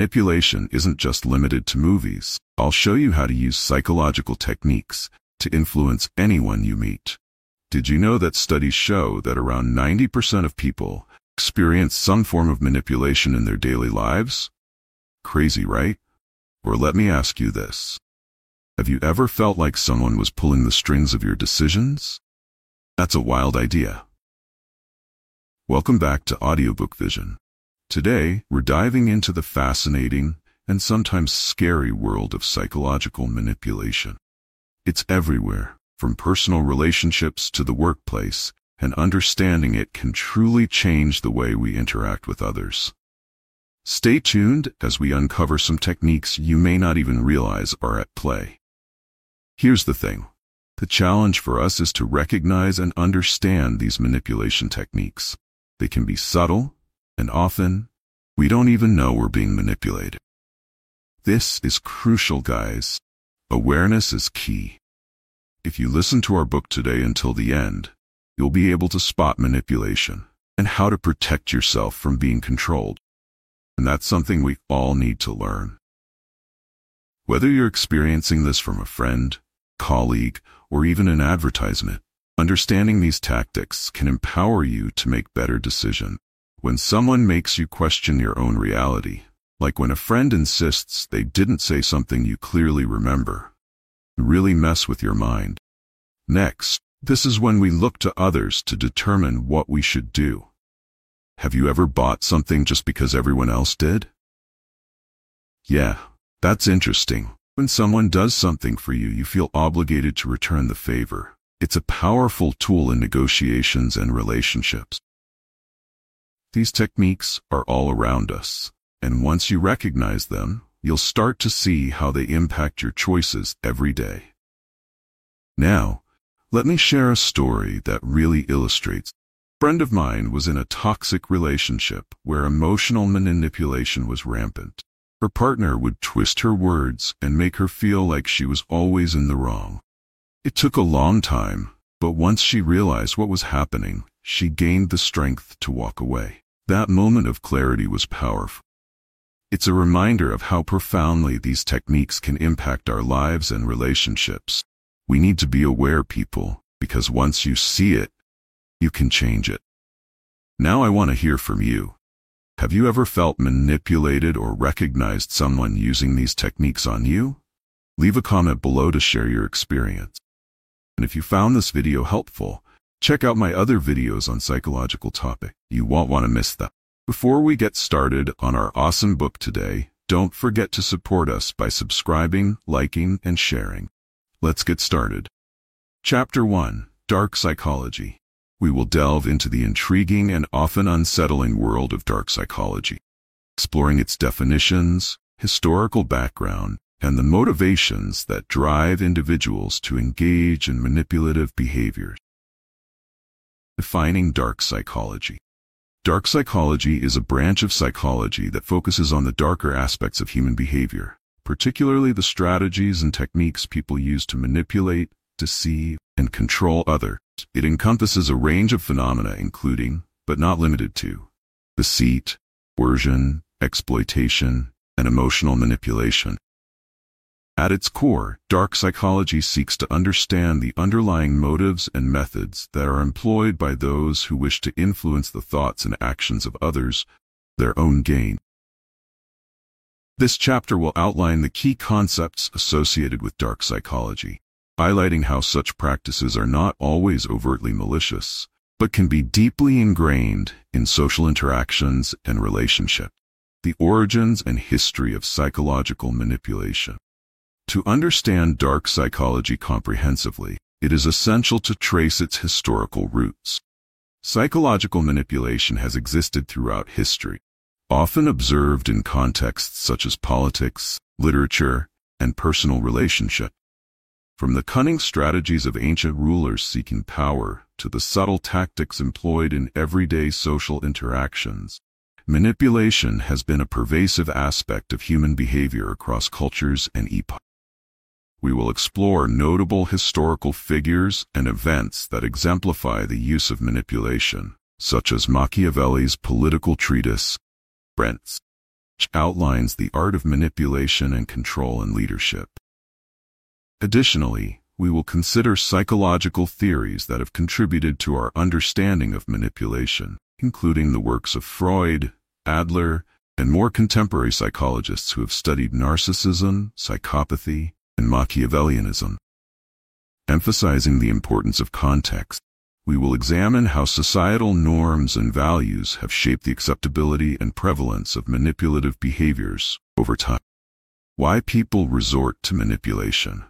manipulation isn't just limited to movies. I'll show you how to use psychological techniques to influence anyone you meet. Did you know that studies show that around 90% of people experience some form of manipulation in their daily lives? Crazy, right? Or let me ask you this. Have you ever felt like someone was pulling the strings of your decisions? That's a wild idea. Welcome back to Audiobook Vision. Today, we're diving into the fascinating and sometimes scary world of psychological manipulation. It's everywhere, from personal relationships to the workplace, and understanding it can truly change the way we interact with others. Stay tuned as we uncover some techniques you may not even realize are at play. Here's the thing. The challenge for us is to recognize and understand these manipulation techniques. They can be subtle, and often, we don't even know we're being manipulated. This is crucial, guys. Awareness is key. If you listen to our book today until the end, you'll be able to spot manipulation and how to protect yourself from being controlled. And that's something we all need to learn. Whether you're experiencing this from a friend, colleague, or even an advertisement, understanding these tactics can empower you to make better decisions. When someone makes you question your own reality, like when a friend insists they didn't say something you clearly remember, really mess with your mind. Next, this is when we look to others to determine what we should do. Have you ever bought something just because everyone else did? Yeah, that's interesting. When someone does something for you, you feel obligated to return the favor. It's a powerful tool in negotiations and relationships. These techniques are all around us, and once you recognize them, you'll start to see how they impact your choices every day. Now, let me share a story that really illustrates friend of mine was in a toxic relationship where emotional manipulation was rampant. Her partner would twist her words and make her feel like she was always in the wrong. It took a long time, but once she realized what was happening, she gained the strength to walk away. That moment of clarity was powerful. It's a reminder of how profoundly these techniques can impact our lives and relationships. We need to be aware, people, because once you see it, you can change it. Now I want to hear from you. Have you ever felt manipulated or recognized someone using these techniques on you? Leave a comment below to share your experience. And if you found this video helpful, check out my other videos on psychological topic. You won't want to miss them. Before we get started on our awesome book today, don't forget to support us by subscribing, liking, and sharing. Let's get started. Chapter 1 Dark Psychology we will delve into the intriguing and often unsettling world of dark psychology, exploring its definitions, historical background, and the motivations that drive individuals to engage in manipulative behaviors. Defining dark psychology. Dark psychology is a branch of psychology that focuses on the darker aspects of human behavior, particularly the strategies and techniques people use to manipulate, deceive, and control others. It encompasses a range of phenomena including, but not limited to, deceit, coercion, exploitation, and emotional manipulation. At its core, dark psychology seeks to understand the underlying motives and methods that are employed by those who wish to influence the thoughts and actions of others, their own gain. This chapter will outline the key concepts associated with dark psychology, highlighting how such practices are not always overtly malicious, but can be deeply ingrained in social interactions and relationships. The origins and history of psychological manipulation. To understand dark psychology comprehensively, it is essential to trace its historical roots. Psychological manipulation has existed throughout history, often observed in contexts such as politics, literature, and personal relationships. From the cunning strategies of ancient rulers seeking power to the subtle tactics employed in everyday social interactions, manipulation has been a pervasive aspect of human behavior across cultures and epochs. We will explore notable historical figures and events that exemplify the use of manipulation, such as Machiavelli's political treatise, Prince, which outlines the art of manipulation and control in leadership. Additionally, we will consider psychological theories that have contributed to our understanding of manipulation, including the works of Freud, Adler, and more contemporary psychologists who have studied narcissism, psychopathy, and Machiavellianism. Emphasizing the importance of context, we will examine how societal norms and values have shaped the acceptability and prevalence of manipulative behaviors over time. Why people resort to manipulation.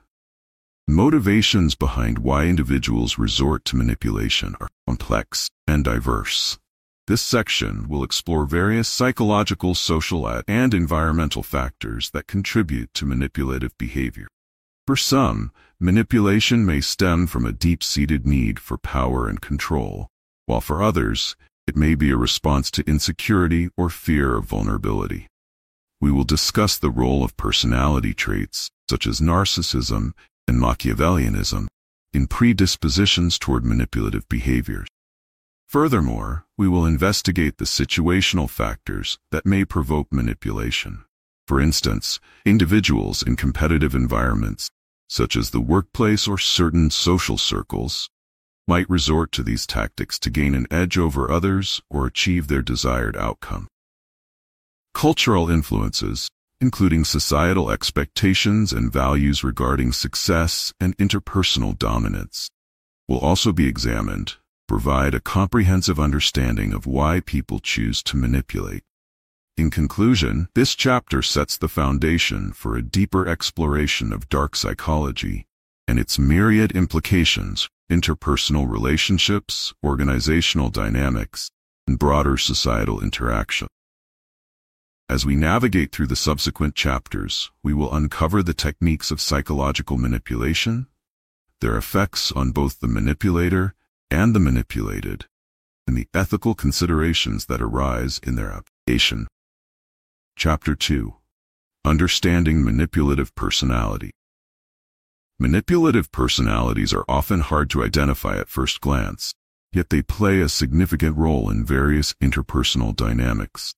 Motivations behind why individuals resort to manipulation are complex and diverse. This section will explore various psychological, social, and environmental factors that contribute to manipulative behavior. For some, manipulation may stem from a deep-seated need for power and control, while for others, it may be a response to insecurity or fear of vulnerability. We will discuss the role of personality traits, such as narcissism and Machiavellianism, in predispositions toward manipulative behaviors. Furthermore, we will investigate the situational factors that may provoke manipulation. For instance, individuals in competitive environments such as the workplace or certain social circles, might resort to these tactics to gain an edge over others or achieve their desired outcome. Cultural influences, including societal expectations and values regarding success and interpersonal dominance, will also be examined, provide a comprehensive understanding of why people choose to manipulate. In conclusion, this chapter sets the foundation for a deeper exploration of dark psychology and its myriad implications, interpersonal relationships, organizational dynamics, and broader societal interaction. As we navigate through the subsequent chapters, we will uncover the techniques of psychological manipulation, their effects on both the manipulator and the manipulated, and the ethical considerations that arise in their application. Chapter 2 Understanding Manipulative Personality Manipulative personalities are often hard to identify at first glance, yet they play a significant role in various interpersonal dynamics.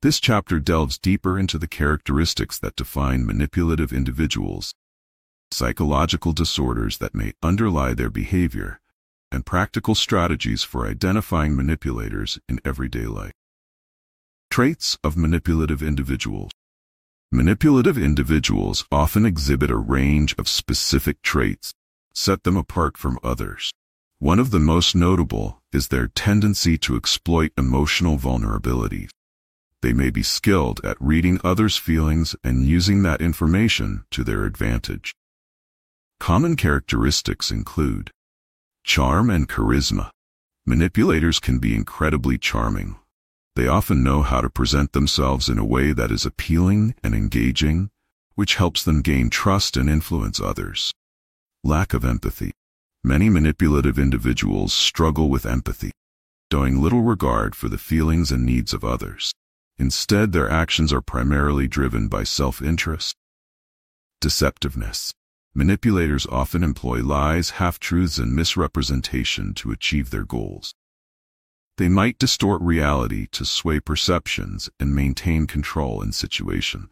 This chapter delves deeper into the characteristics that define manipulative individuals, psychological disorders that may underlie their behavior, and practical strategies for identifying manipulators in everyday life. Traits of manipulative individuals. Manipulative individuals often exhibit a range of specific traits, set them apart from others. One of the most notable is their tendency to exploit emotional vulnerabilities. They may be skilled at reading others' feelings and using that information to their advantage. Common characteristics include charm and charisma. Manipulators can be incredibly charming, they often know how to present themselves in a way that is appealing and engaging, which helps them gain trust and influence others. Lack of empathy. Many manipulative individuals struggle with empathy, showing little regard for the feelings and needs of others. Instead, their actions are primarily driven by self-interest. Deceptiveness. Manipulators often employ lies, half-truths, and misrepresentation to achieve their goals. They might distort reality to sway perceptions and maintain control in situation.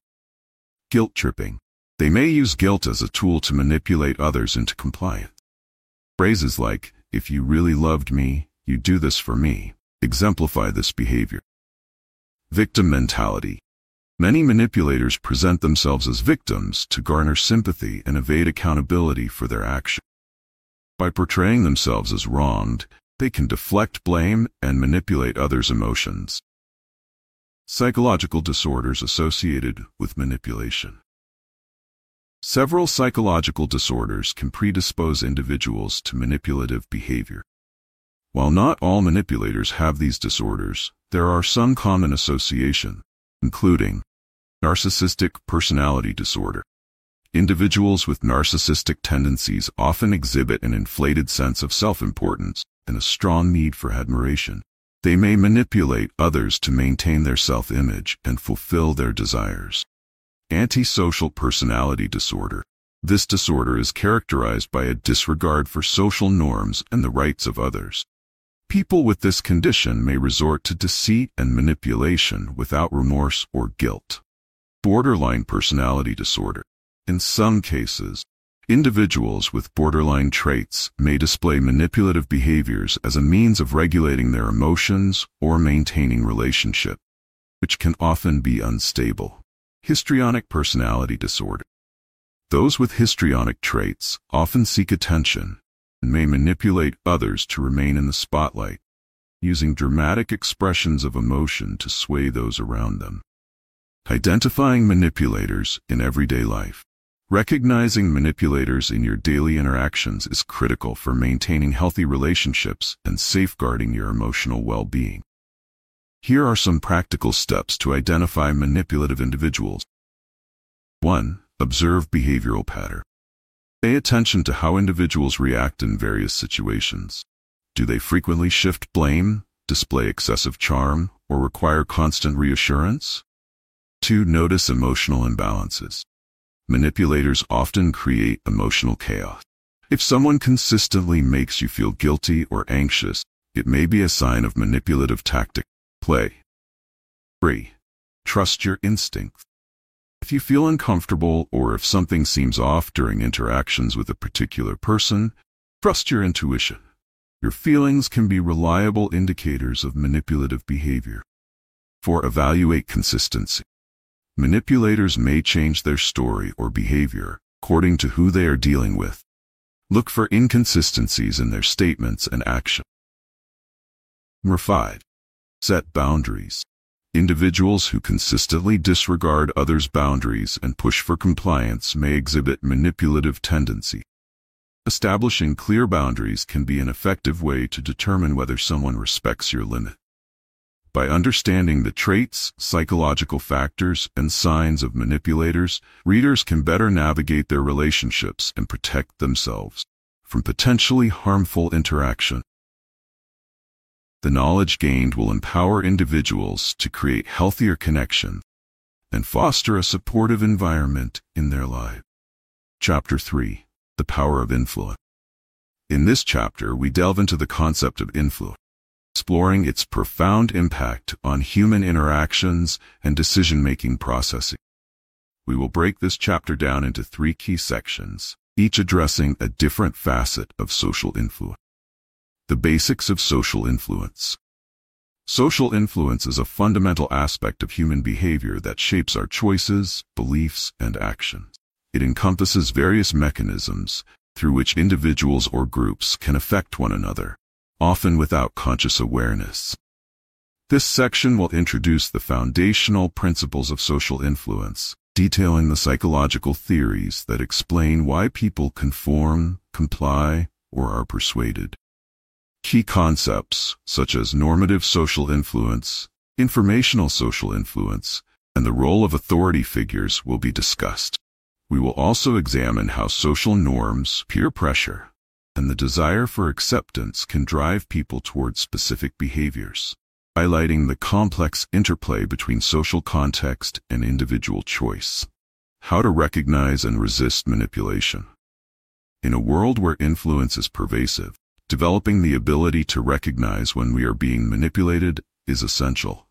Guilt tripping. They may use guilt as a tool to manipulate others into compliance. Phrases like, if you really loved me, you'd do this for me, exemplify this behavior. Victim mentality. Many manipulators present themselves as victims to garner sympathy and evade accountability for their actions. By portraying themselves as wronged, they can deflect blame and manipulate others' emotions. Psychological disorders associated with manipulation. Several psychological disorders can predispose individuals to manipulative behavior. While not all manipulators have these disorders, there are some common associations, including narcissistic personality disorder. Individuals with narcissistic tendencies often exhibit an inflated sense of self-importance and a strong need for admiration. They may manipulate others to maintain their self-image and fulfill their desires. Antisocial personality disorder. This disorder is characterized by a disregard for social norms and the rights of others. People with this condition may resort to deceit and manipulation without remorse or guilt. Borderline personality disorder. In some cases, individuals with borderline traits may display manipulative behaviors as a means of regulating their emotions or maintaining relationship, which can often be unstable. Histrionic personality disorder. Those with histrionic traits often seek attention and may manipulate others to remain in the spotlight, using dramatic expressions of emotion to sway those around them. Identifying manipulators in everyday life. Recognizing manipulators in your daily interactions is critical for maintaining healthy relationships and safeguarding your emotional well-being. Here are some practical steps to identify manipulative individuals. 1. Observe behavioral pattern. Pay attention to how individuals react in various situations. Do they frequently shift blame, display excessive charm, or require constant reassurance? 2. Notice emotional imbalances. Manipulators often create emotional chaos. If someone consistently makes you feel guilty or anxious, it may be a sign of manipulative tactic play. 3. Trust your instincts. If you feel uncomfortable or if something seems off during interactions with a particular person, trust your intuition. Your feelings can be reliable indicators of manipulative behavior. 4. Evaluate consistency. Manipulators may change their story or behavior according to who they are dealing with. Look for inconsistencies in their statements and action. Number 5. Set boundaries. Individuals who consistently disregard others' boundaries and push for compliance may exhibit manipulative tendency. Establishing clear boundaries can be an effective way to determine whether someone respects your limit. By understanding the traits, psychological factors, and signs of manipulators, readers can better navigate their relationships and protect themselves from potentially harmful interaction. The knowledge gained will empower individuals to create healthier connections and foster a supportive environment in their lives. Chapter 3 The Power of Influence In this chapter, we delve into the concept of influence, exploring its profound impact on human interactions and decision-making processing. We will break this chapter down into three key sections, each addressing a different facet of social influence. The basics of social influence. Social influence is a fundamental aspect of human behavior that shapes our choices, beliefs, and actions. It encompasses various mechanisms through which individuals or groups can affect one another, often without conscious awareness. This section will introduce the foundational principles of social influence, detailing the psychological theories that explain why people conform, comply, or are persuaded. Key concepts, such as normative social influence, informational social influence, and the role of authority figures will be discussed. We will also examine how social norms, peer pressure, and the desire for acceptance can drive people towards specific behaviors, highlighting the complex interplay between social context and individual choice. How to recognize and resist manipulation. In a world where influence is pervasive, Developing the ability to recognize when we are being manipulated is essential.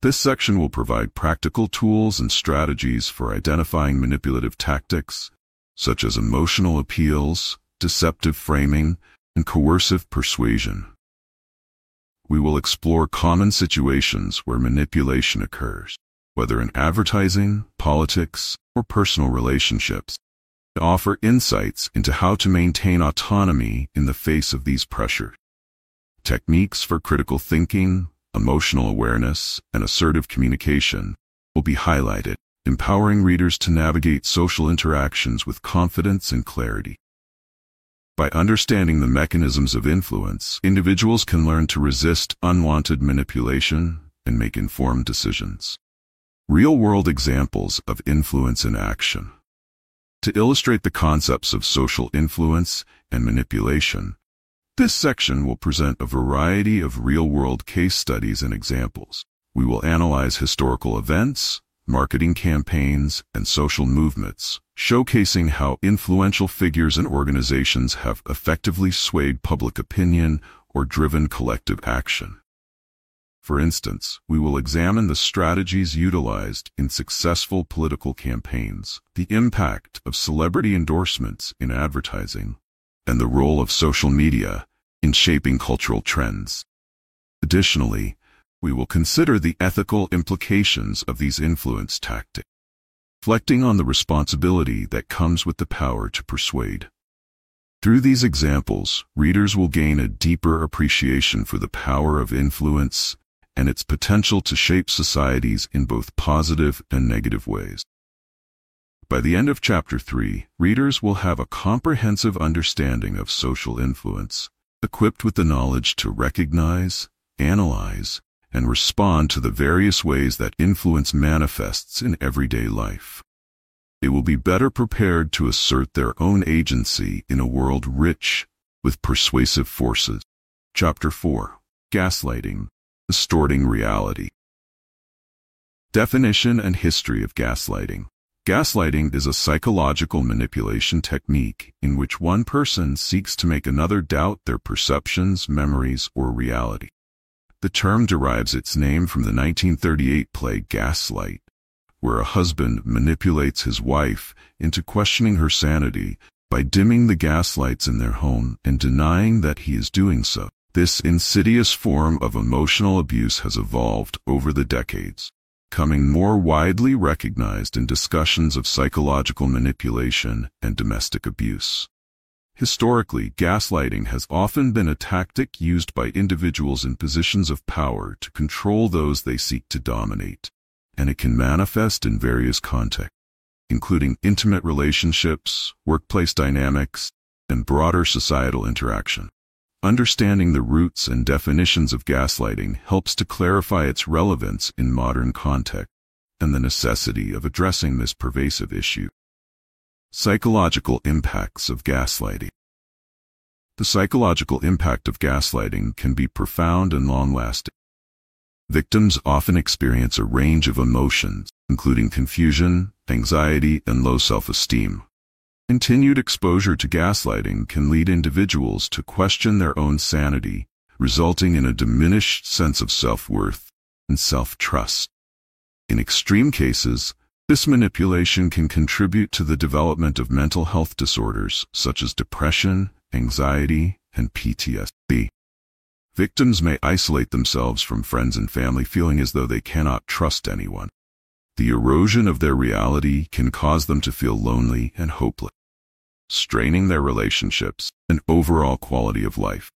This section will provide practical tools and strategies for identifying manipulative tactics, such as emotional appeals, deceptive framing, and coercive persuasion. We will explore common situations where manipulation occurs, whether in advertising, politics, or personal relationships to offer insights into how to maintain autonomy in the face of these pressures. Techniques for critical thinking, emotional awareness, and assertive communication will be highlighted, empowering readers to navigate social interactions with confidence and clarity. By understanding the mechanisms of influence, individuals can learn to resist unwanted manipulation and make informed decisions. Real-world examples of influence in action. To illustrate the concepts of social influence and manipulation, this section will present a variety of real-world case studies and examples. We will analyze historical events, marketing campaigns, and social movements, showcasing how influential figures and organizations have effectively swayed public opinion or driven collective action. For instance, we will examine the strategies utilized in successful political campaigns, the impact of celebrity endorsements in advertising, and the role of social media in shaping cultural trends. Additionally, we will consider the ethical implications of these influence tactics, reflecting on the responsibility that comes with the power to persuade. Through these examples, readers will gain a deeper appreciation for the power of influence and its potential to shape societies in both positive and negative ways. By the end of Chapter 3, readers will have a comprehensive understanding of social influence, equipped with the knowledge to recognize, analyze, and respond to the various ways that influence manifests in everyday life. They will be better prepared to assert their own agency in a world rich with persuasive forces. Chapter 4 Gaslighting Distorting Reality Definition and History of Gaslighting Gaslighting is a psychological manipulation technique in which one person seeks to make another doubt their perceptions, memories, or reality. The term derives its name from the 1938 play Gaslight, where a husband manipulates his wife into questioning her sanity by dimming the gas lights in their home and denying that he is doing so. This insidious form of emotional abuse has evolved over the decades, coming more widely recognized in discussions of psychological manipulation and domestic abuse. Historically, gaslighting has often been a tactic used by individuals in positions of power to control those they seek to dominate, and it can manifest in various contexts, including intimate relationships, workplace dynamics, and broader societal interaction. Understanding the roots and definitions of gaslighting helps to clarify its relevance in modern context and the necessity of addressing this pervasive issue. Psychological impacts of gaslighting. The psychological impact of gaslighting can be profound and long-lasting. Victims often experience a range of emotions, including confusion, anxiety, and low self-esteem. Continued exposure to gaslighting can lead individuals to question their own sanity, resulting in a diminished sense of self-worth and self-trust. In extreme cases, this manipulation can contribute to the development of mental health disorders such as depression, anxiety, and PTSD. Victims may isolate themselves from friends and family feeling as though they cannot trust anyone. The erosion of their reality can cause them to feel lonely and hopeless, straining their relationships and overall quality of life.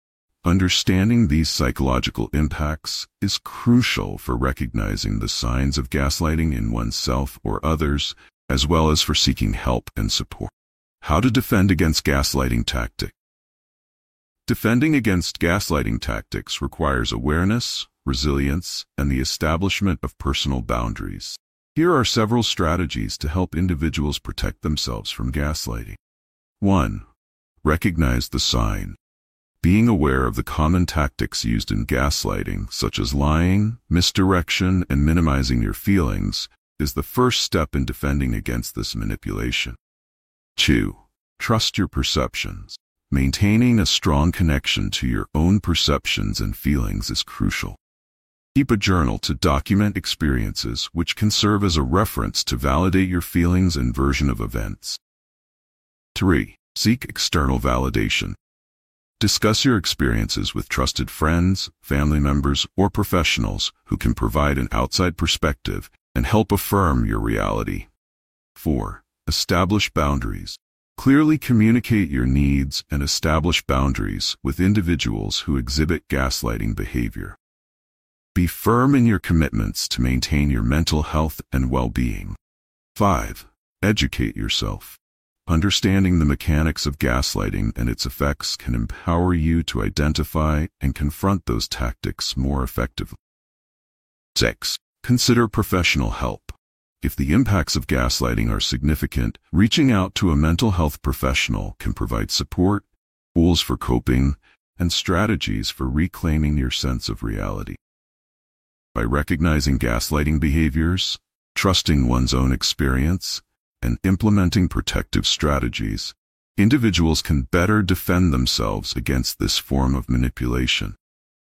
Understanding these psychological impacts is crucial for recognizing the signs of gaslighting in oneself or others, as well as for seeking help and support. How to defend against gaslighting tactics. Defending against gaslighting tactics requires awareness, resilience, and the establishment of personal boundaries. Here are several strategies to help individuals protect themselves from gaslighting. 1. Recognize the sign. Being aware of the common tactics used in gaslighting, such as lying, misdirection, and minimizing your feelings, is the first step in defending against this manipulation. 2. Trust your perceptions. Maintaining a strong connection to your own perceptions and feelings is crucial. Keep a journal to document experiences which can serve as a reference to validate your feelings and version of events. 3. Seek external validation. Discuss your experiences with trusted friends, family members, or professionals who can provide an outside perspective and help affirm your reality. 4. Establish boundaries. Clearly communicate your needs and establish boundaries with individuals who exhibit gaslighting behavior. Be firm in your commitments to maintain your mental health and well-being. 5. Educate yourself. Understanding the mechanics of gaslighting and its effects can empower you to identify and confront those tactics more effectively. 6. Consider professional help. If the impacts of gaslighting are significant, reaching out to a mental health professional can provide support, tools for coping, and strategies for reclaiming your sense of reality. By recognizing gaslighting behaviors, trusting one's own experience, and implementing protective strategies, individuals can better defend themselves against this form of manipulation,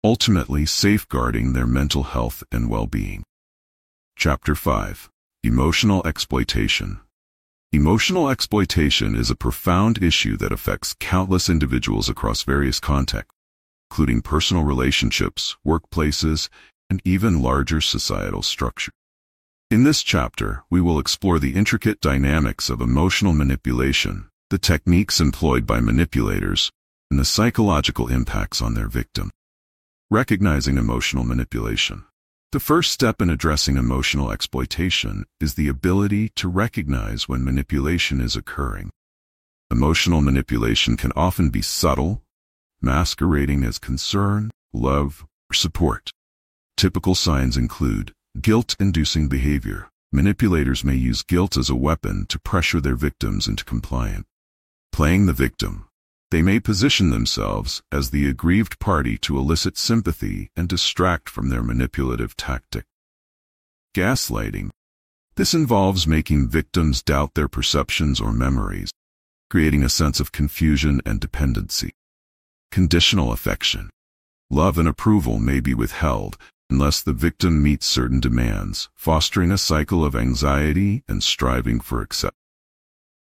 ultimately safeguarding their mental health and well-being. Chapter 5 Emotional Exploitation Emotional exploitation is a profound issue that affects countless individuals across various contexts, including personal relationships, workplaces, and even larger societal structures. In this chapter, we will explore the intricate dynamics of emotional manipulation, the techniques employed by manipulators, and the psychological impacts on their victim. Recognizing emotional manipulation. The first step in addressing emotional exploitation is the ability to recognize when manipulation is occurring. Emotional manipulation can often be subtle, masquerading as concern, love, or support. Typical signs include guilt-inducing behavior. Manipulators may use guilt as a weapon to pressure their victims into compliance. Playing the victim. They may position themselves as the aggrieved party to elicit sympathy and distract from their manipulative tactic. Gaslighting. This involves making victims doubt their perceptions or memories, creating a sense of confusion and dependency. Conditional affection. Love and approval may be withheld unless the victim meets certain demands, fostering a cycle of anxiety and striving for acceptance.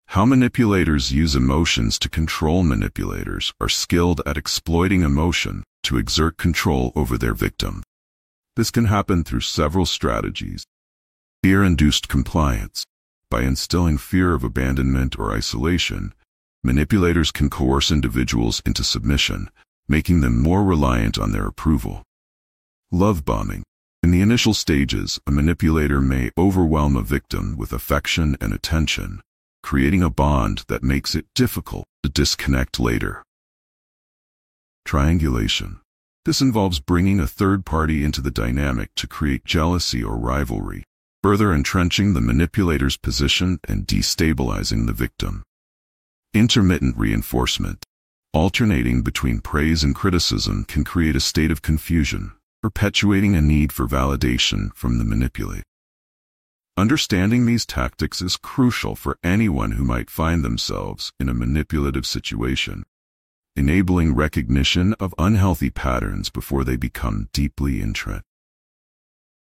How manipulators use emotions to control manipulators are skilled at exploiting emotion to exert control over their victim. This can happen through several strategies. Fear-induced compliance. By instilling fear of abandonment or isolation, manipulators can coerce individuals into submission, making them more reliant on their approval. Love bombing. In the initial stages, a manipulator may overwhelm a victim with affection and attention, creating a bond that makes it difficult to disconnect later. Triangulation. This involves bringing a third party into the dynamic to create jealousy or rivalry, further entrenching the manipulator's position and destabilizing the victim. Intermittent reinforcement. Alternating between praise and criticism can create a state of confusion, perpetuating a need for validation from the manipulator. Understanding these tactics is crucial for anyone who might find themselves in a manipulative situation, enabling recognition of unhealthy patterns before they become deeply entrenched.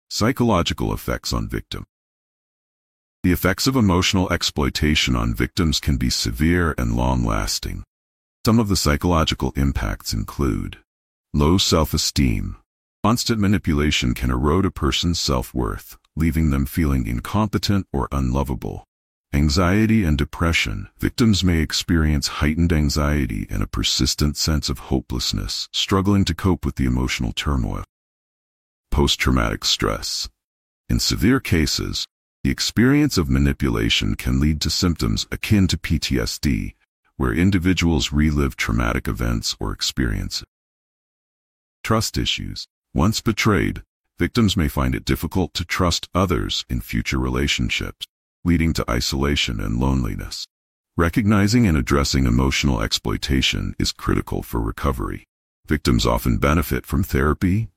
Psychological effects on victim. The effects of emotional exploitation on victims can be severe and long-lasting. Some of the psychological impacts include low self-esteem. Constant manipulation can erode a person's self-worth, leaving them feeling incompetent or unlovable. Anxiety and depression. Victims may experience heightened anxiety and a persistent sense of hopelessness, struggling to cope with the emotional turmoil. Post-traumatic stress. In severe cases, the experience of manipulation can lead to symptoms akin to PTSD, where individuals relive traumatic events or experiences. Trust issues. Once betrayed, victims may find it difficult to trust others in future relationships, leading to isolation and loneliness. Recognizing and addressing emotional exploitation is critical for recovery. Victims often benefit from therapy,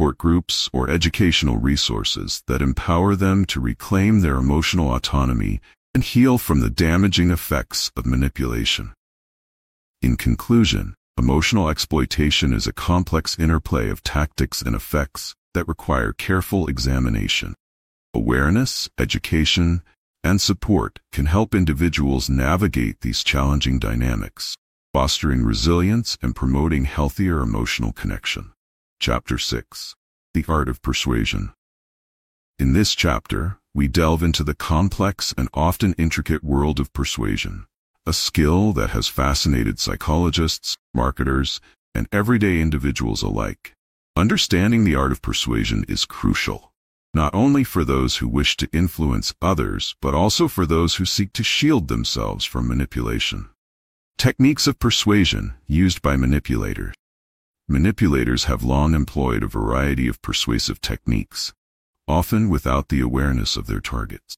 support groups, or educational resources that empower them to reclaim their emotional autonomy and heal from the damaging effects of manipulation. In conclusion, emotional exploitation is a complex interplay of tactics and effects that require careful examination. Awareness, education, and support can help individuals navigate these challenging dynamics, fostering resilience and promoting healthier emotional connection. Chapter 6 The Art of Persuasion In this chapter, we delve into the complex and often intricate world of persuasion, a skill that has fascinated psychologists, marketers, and everyday individuals alike. Understanding the art of persuasion is crucial, not only for those who wish to influence others, but also for those who seek to shield themselves from manipulation. Techniques of persuasion used by manipulators. Manipulators have long employed a variety of persuasive techniques, often without the awareness of their targets.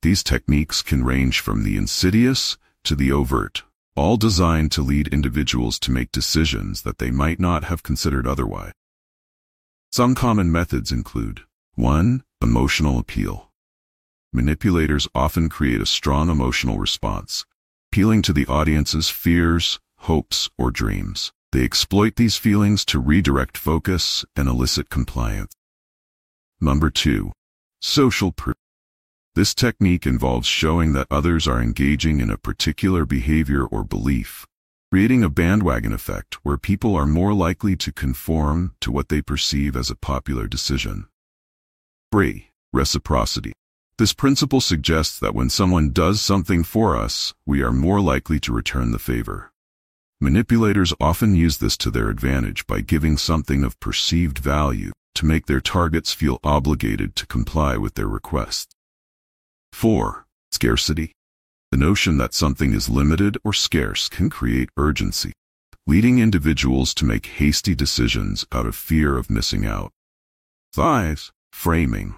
These techniques can range from the insidious to the overt, all designed to lead individuals to make decisions that they might not have considered otherwise. Some common methods include 1. Emotional appeal. Manipulators often create a strong emotional response, appealing to the audience's fears, hopes, or dreams. They exploit these feelings to redirect focus and elicit compliance. Number 2. Social proof. This technique involves showing that others are engaging in a particular behavior or belief, creating a bandwagon effect where people are more likely to conform to what they perceive as a popular decision. 3. Reciprocity. This principle suggests that when someone does something for us, we are more likely to return the favor. Manipulators often use this to their advantage by giving something of perceived value to make their targets feel obligated to comply with their requests. 4. Scarcity. The notion that something is limited or scarce can create urgency, leading individuals to make hasty decisions out of fear of missing out. 5. Framing.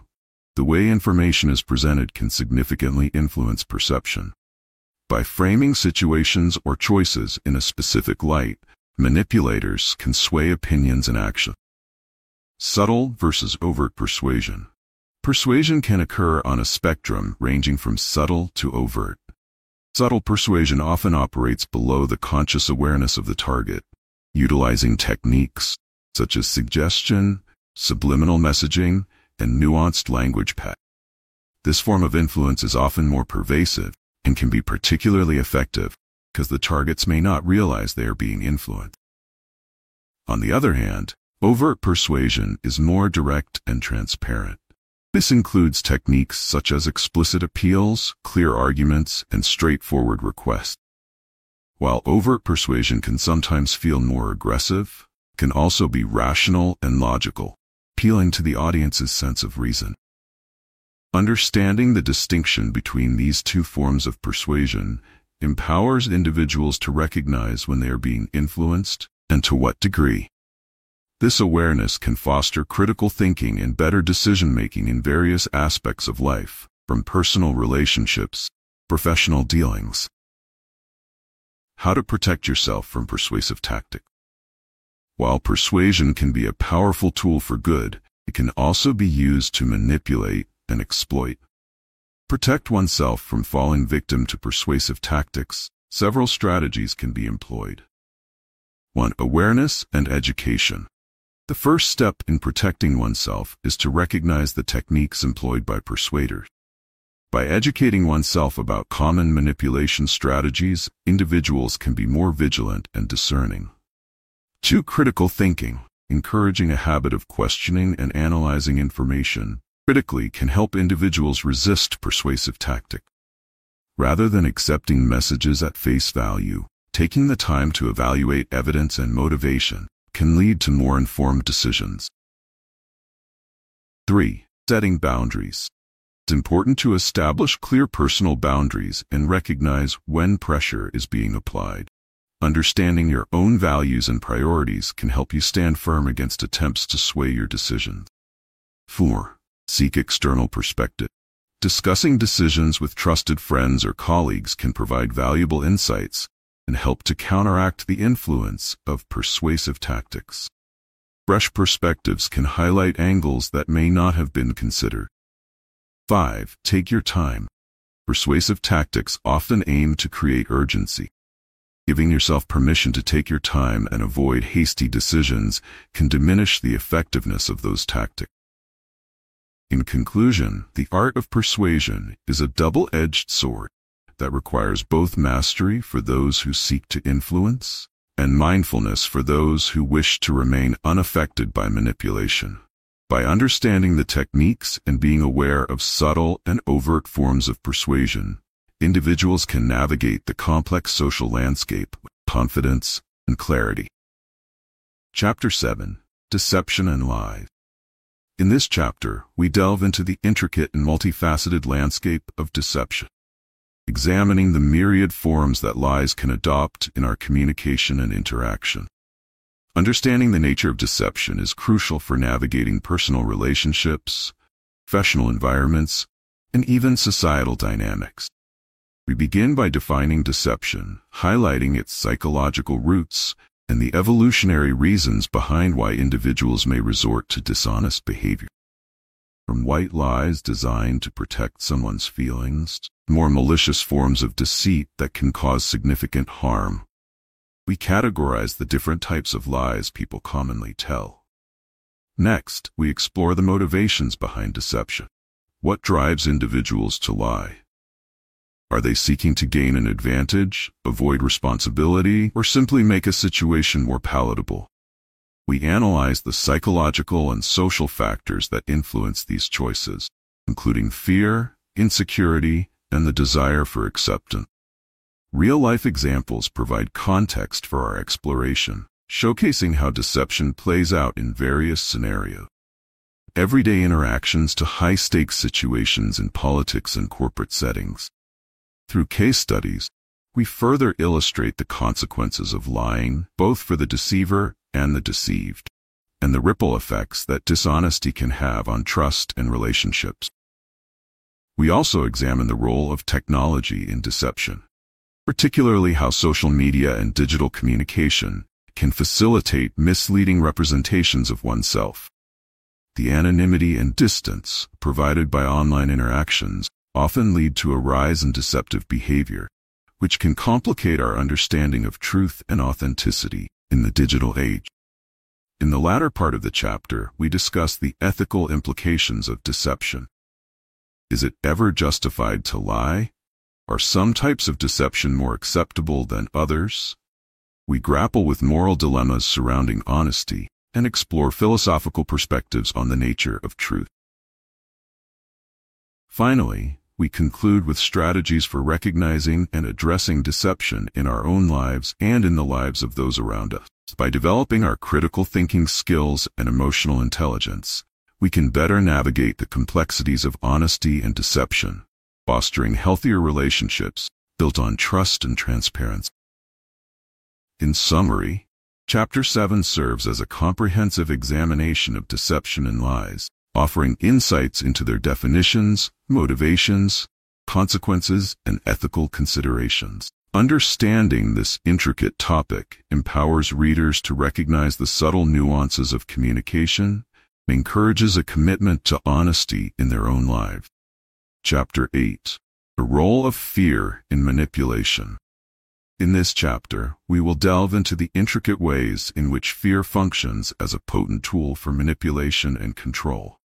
The way information is presented can significantly influence perception. By framing situations or choices in a specific light, manipulators can sway opinions and action. Subtle versus overt persuasion. Persuasion can occur on a spectrum ranging from subtle to overt. Subtle persuasion often operates below the conscious awareness of the target, utilizing techniques such as suggestion, subliminal messaging, and nuanced language pat. This form of influence is often more pervasive and can be particularly effective because the targets may not realize they are being influenced. On the other hand, overt persuasion is more direct and transparent. This includes techniques such as explicit appeals, clear arguments, and straightforward requests. While overt persuasion can sometimes feel more aggressive, can also be rational and logical, appealing to the audience's sense of reason. Understanding the distinction between these two forms of persuasion empowers individuals to recognize when they are being influenced and to what degree. This awareness can foster critical thinking and better decision-making in various aspects of life, from personal relationships, professional dealings. How to protect yourself from persuasive tactics. While persuasion can be a powerful tool for good, it can also be used to manipulate and exploit. Protect oneself from falling victim to persuasive tactics. Several strategies can be employed. 1. Awareness and education. The first step in protecting oneself is to recognize the techniques employed by persuaders. By educating oneself about common manipulation strategies, individuals can be more vigilant and discerning. 2. Critical thinking, encouraging a habit of questioning and analyzing information, critically can help individuals resist persuasive tactic. Rather than accepting messages at face value, taking the time to evaluate evidence and motivation can lead to more informed decisions. 3. Setting boundaries. It's important to establish clear personal boundaries and recognize when pressure is being applied. Understanding your own values and priorities can help you stand firm against attempts to sway your decisions. 4. Seek external perspective. Discussing decisions with trusted friends or colleagues can provide valuable insights and help to counteract the influence of persuasive tactics. Fresh perspectives can highlight angles that may not have been considered. 5. Take your time. Persuasive tactics often aim to create urgency. Giving yourself permission to take your time and avoid hasty decisions can diminish the effectiveness of those tactics. In conclusion, the art of persuasion is a double-edged sword that requires both mastery for those who seek to influence and mindfulness for those who wish to remain unaffected by manipulation. By understanding the techniques and being aware of subtle and overt forms of persuasion, individuals can navigate the complex social landscape with confidence and clarity. Chapter 7 Deception and Lies in this chapter, we delve into the intricate and multifaceted landscape of deception, examining the myriad forms that lies can adopt in our communication and interaction. Understanding the nature of deception is crucial for navigating personal relationships, professional environments, and even societal dynamics. We begin by defining deception, highlighting its psychological roots and the evolutionary reasons behind why individuals may resort to dishonest behavior. From white lies designed to protect someone's feelings, more malicious forms of deceit that can cause significant harm. We categorize the different types of lies people commonly tell. Next, we explore the motivations behind deception. What drives individuals to lie? Are they seeking to gain an advantage, avoid responsibility, or simply make a situation more palatable? We analyze the psychological and social factors that influence these choices, including fear, insecurity, and the desire for acceptance. Real-life examples provide context for our exploration, showcasing how deception plays out in various scenarios. Everyday interactions to high-stakes situations in politics and corporate settings. Through case studies, we further illustrate the consequences of lying, both for the deceiver and the deceived, and the ripple effects that dishonesty can have on trust and relationships. We also examine the role of technology in deception, particularly how social media and digital communication can facilitate misleading representations of oneself. The anonymity and distance provided by online interactions often lead to a rise in deceptive behavior, which can complicate our understanding of truth and authenticity in the digital age. In the latter part of the chapter, we discuss the ethical implications of deception. Is it ever justified to lie? Are some types of deception more acceptable than others? We grapple with moral dilemmas surrounding honesty and explore philosophical perspectives on the nature of truth. Finally, we conclude with strategies for recognizing and addressing deception in our own lives and in the lives of those around us. By developing our critical thinking skills and emotional intelligence, we can better navigate the complexities of honesty and deception, fostering healthier relationships built on trust and transparency. In summary, Chapter 7 serves as a comprehensive examination of deception and lies, offering insights into their definitions, motivations, consequences, and ethical considerations. Understanding this intricate topic empowers readers to recognize the subtle nuances of communication and encourages a commitment to honesty in their own lives. Chapter 8 The Role of Fear in Manipulation In this chapter, we will delve into the intricate ways in which fear functions as a potent tool for manipulation and control.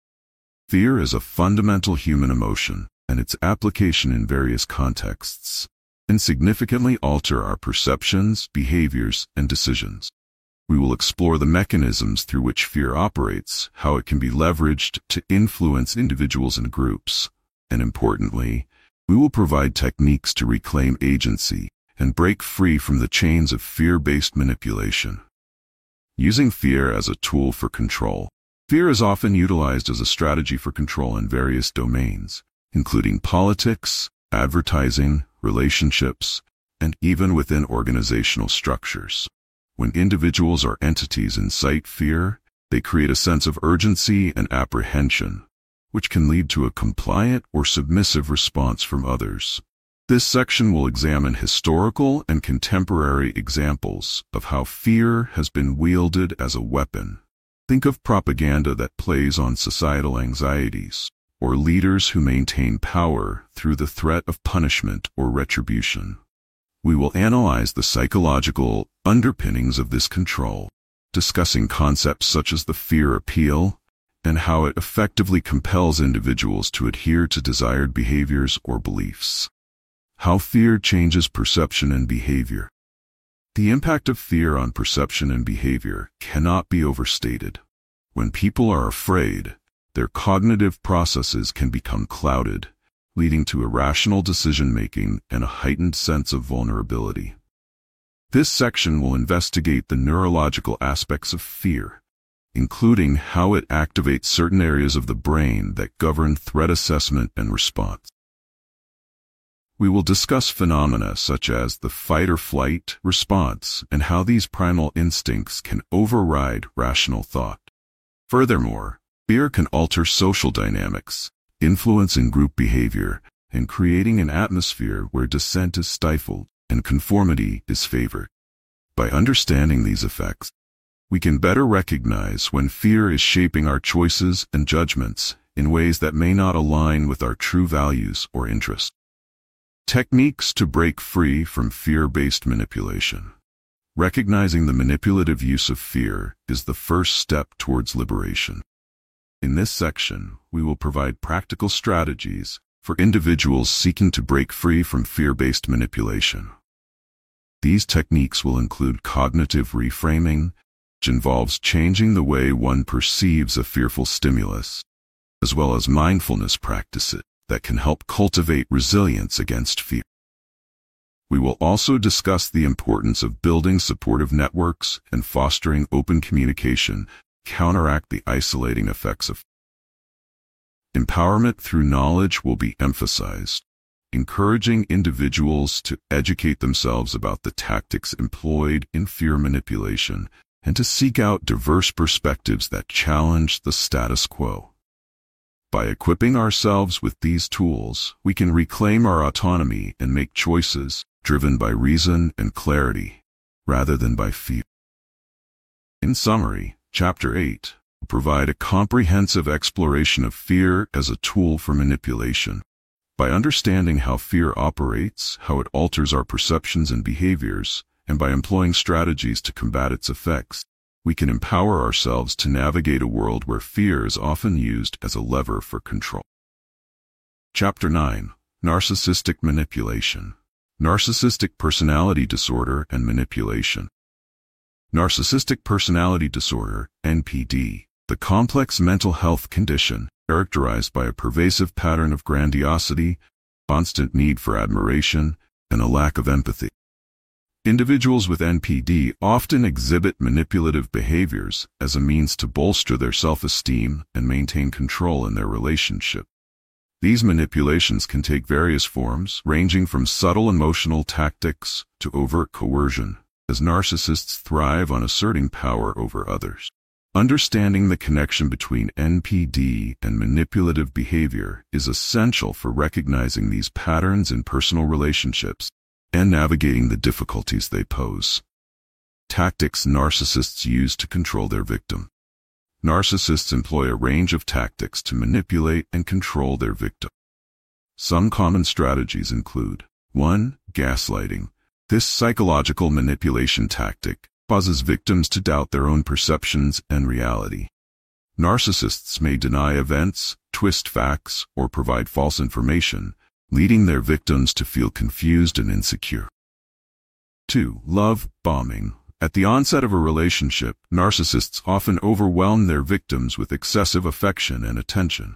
Fear is a fundamental human emotion, and its application in various contexts can significantly alter our perceptions, behaviors, and decisions. We will explore the mechanisms through which fear operates, how it can be leveraged to influence individuals and groups, and importantly, we will provide techniques to reclaim agency and break free from the chains of fear-based manipulation. Using fear as a tool for control Fear is often utilized as a strategy for control in various domains, including politics, advertising, relationships, and even within organizational structures. When individuals or entities incite fear, they create a sense of urgency and apprehension, which can lead to a compliant or submissive response from others. This section will examine historical and contemporary examples of how fear has been wielded as a weapon Think of propaganda that plays on societal anxieties, or leaders who maintain power through the threat of punishment or retribution. We will analyze the psychological underpinnings of this control, discussing concepts such as the fear appeal and how it effectively compels individuals to adhere to desired behaviors or beliefs. How fear changes perception and behavior. The impact of fear on perception and behavior cannot be overstated. When people are afraid, their cognitive processes can become clouded, leading to irrational decision-making and a heightened sense of vulnerability. This section will investigate the neurological aspects of fear, including how it activates certain areas of the brain that govern threat assessment and response. We will discuss phenomena such as the fight or flight response and how these primal instincts can override rational thought. Furthermore, fear can alter social dynamics, influencing group behavior, and creating an atmosphere where dissent is stifled and conformity is favored. By understanding these effects, we can better recognize when fear is shaping our choices and judgments in ways that may not align with our true values or interests. Techniques to break free from fear-based manipulation. Recognizing the manipulative use of fear is the first step towards liberation. In this section, we will provide practical strategies for individuals seeking to break free from fear-based manipulation. These techniques will include cognitive reframing, which involves changing the way one perceives a fearful stimulus, as well as mindfulness practices that can help cultivate resilience against fear. We will also discuss the importance of building supportive networks and fostering open communication counteract the isolating effects of Empowerment through knowledge will be emphasized, encouraging individuals to educate themselves about the tactics employed in fear manipulation and to seek out diverse perspectives that challenge the status quo. By equipping ourselves with these tools, we can reclaim our autonomy and make choices driven by reason and clarity, rather than by fear. In summary, Chapter 8 will provide a comprehensive exploration of fear as a tool for manipulation. By understanding how fear operates, how it alters our perceptions and behaviors, and by employing strategies to combat its effects, we can empower ourselves to navigate a world where fear is often used as a lever for control. Chapter 9 Narcissistic Manipulation Narcissistic Personality Disorder and Manipulation Narcissistic Personality Disorder, NPD, the complex mental health condition characterized by a pervasive pattern of grandiosity, constant need for admiration, and a lack of empathy. Individuals with NPD often exhibit manipulative behaviors as a means to bolster their self-esteem and maintain control in their relationship. These manipulations can take various forms, ranging from subtle emotional tactics to overt coercion, as narcissists thrive on asserting power over others. Understanding the connection between NPD and manipulative behavior is essential for recognizing these patterns in personal relationships and navigating the difficulties they pose. Tactics narcissists use to control their victim. Narcissists employ a range of tactics to manipulate and control their victim. Some common strategies include 1. Gaslighting. This psychological manipulation tactic causes victims to doubt their own perceptions and reality. Narcissists may deny events, twist facts, or provide false information, leading their victims to feel confused and insecure. 2. Love bombing. At the onset of a relationship, narcissists often overwhelm their victims with excessive affection and attention.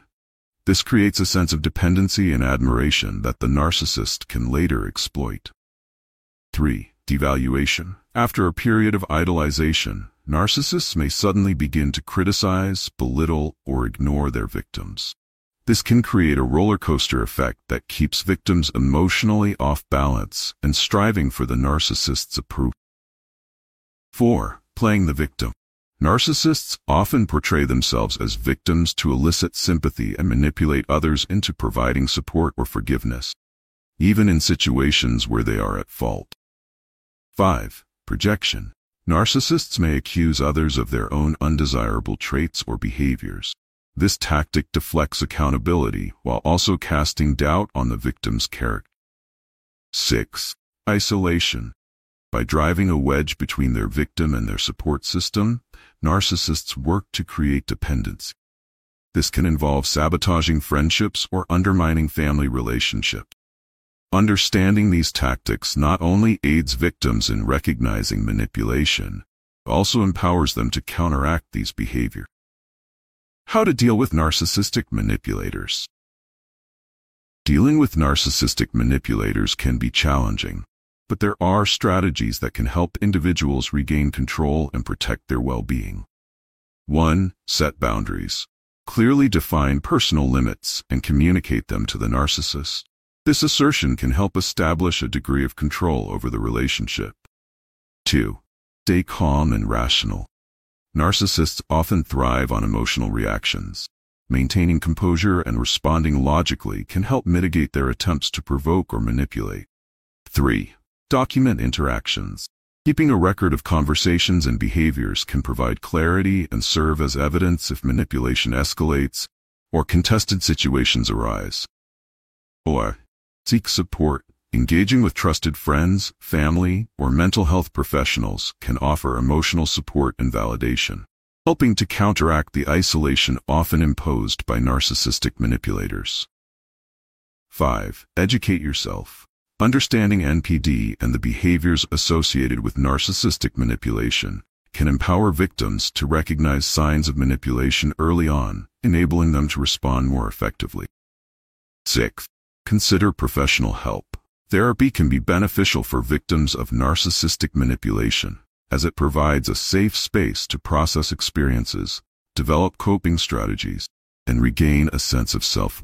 This creates a sense of dependency and admiration that the narcissist can later exploit. 3. Devaluation. After a period of idolization, narcissists may suddenly begin to criticize, belittle, or ignore their victims. This can create a roller coaster effect that keeps victims emotionally off balance and striving for the narcissist's approval. 4. Playing the victim. Narcissists often portray themselves as victims to elicit sympathy and manipulate others into providing support or forgiveness, even in situations where they are at fault. 5. Projection. Narcissists may accuse others of their own undesirable traits or behaviors. This tactic deflects accountability while also casting doubt on the victim's character. 6. Isolation. By driving a wedge between their victim and their support system, narcissists work to create dependence. This can involve sabotaging friendships or undermining family relationships. Understanding these tactics not only aids victims in recognizing manipulation, but also empowers them to counteract these behaviors. How to deal with narcissistic manipulators. Dealing with narcissistic manipulators can be challenging, but there are strategies that can help individuals regain control and protect their well-being. 1. Set boundaries. Clearly define personal limits and communicate them to the narcissist. This assertion can help establish a degree of control over the relationship. 2. Stay calm and rational. Narcissists often thrive on emotional reactions. Maintaining composure and responding logically can help mitigate their attempts to provoke or manipulate. 3. Document interactions. Keeping a record of conversations and behaviors can provide clarity and serve as evidence if manipulation escalates, or contested situations arise. Or seek support. Engaging with trusted friends, family, or mental health professionals can offer emotional support and validation, helping to counteract the isolation often imposed by narcissistic manipulators. 5. Educate yourself. Understanding NPD and the behaviors associated with narcissistic manipulation can empower victims to recognize signs of manipulation early on, enabling them to respond more effectively. 6. Consider professional help. Therapy can be beneficial for victims of narcissistic manipulation, as it provides a safe space to process experiences, develop coping strategies, and regain a sense of self.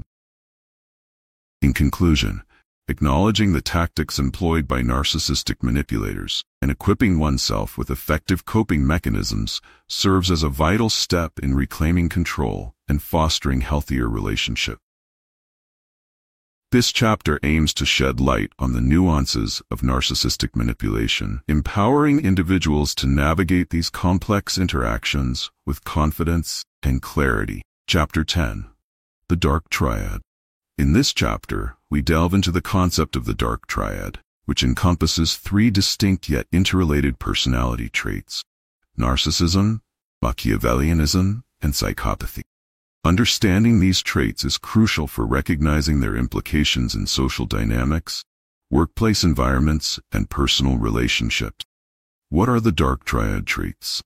In conclusion, acknowledging the tactics employed by narcissistic manipulators and equipping oneself with effective coping mechanisms serves as a vital step in reclaiming control and fostering healthier relationships. This chapter aims to shed light on the nuances of narcissistic manipulation, empowering individuals to navigate these complex interactions with confidence and clarity. Chapter 10 The Dark Triad In this chapter, we delve into the concept of the Dark Triad, which encompasses three distinct yet interrelated personality traits narcissism, Machiavellianism, and psychopathy. Understanding these traits is crucial for recognizing their implications in social dynamics, workplace environments, and personal relationships. What are the dark triad traits?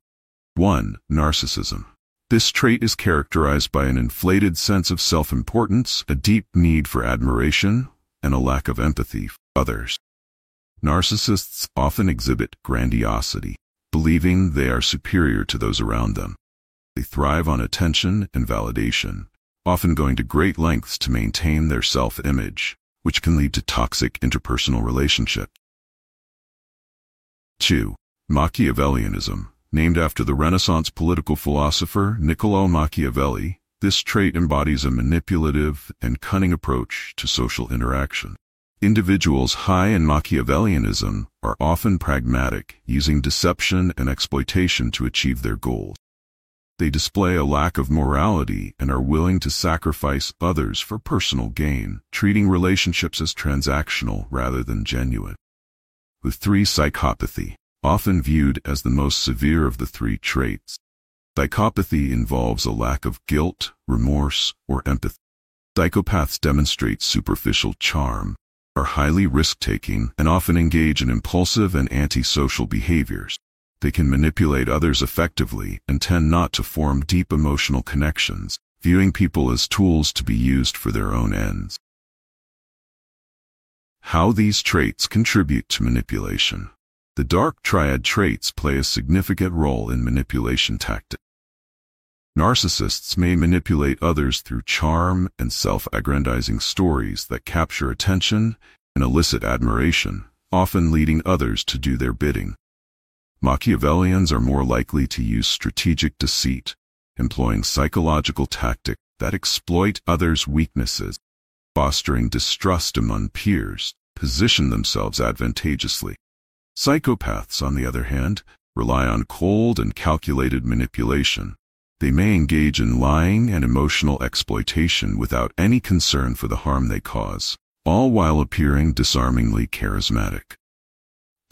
1. Narcissism. This trait is characterized by an inflated sense of self-importance, a deep need for admiration, and a lack of empathy for others. Narcissists often exhibit grandiosity, believing they are superior to those around them. They thrive on attention and validation, often going to great lengths to maintain their self-image, which can lead to toxic interpersonal relationships. 2. Machiavellianism. Named after the Renaissance political philosopher Niccolo Machiavelli, this trait embodies a manipulative and cunning approach to social interaction. Individuals high in Machiavellianism are often pragmatic, using deception and exploitation to achieve their goals. They display a lack of morality and are willing to sacrifice others for personal gain, treating relationships as transactional rather than genuine. The three psychopathy often viewed as the most severe of the three traits. Psychopathy involves a lack of guilt, remorse, or empathy. Psychopaths demonstrate superficial charm, are highly risk-taking, and often engage in impulsive and antisocial behaviors. They can manipulate others effectively and tend not to form deep emotional connections, viewing people as tools to be used for their own ends. How these traits contribute to manipulation. The dark triad traits play a significant role in manipulation tactics. Narcissists may manipulate others through charm and self-aggrandizing stories that capture attention and elicit admiration, often leading others to do their bidding. Machiavellians are more likely to use strategic deceit, employing psychological tactics that exploit others' weaknesses, fostering distrust among peers, position themselves advantageously. Psychopaths, on the other hand, rely on cold and calculated manipulation. They may engage in lying and emotional exploitation without any concern for the harm they cause, all while appearing disarmingly charismatic.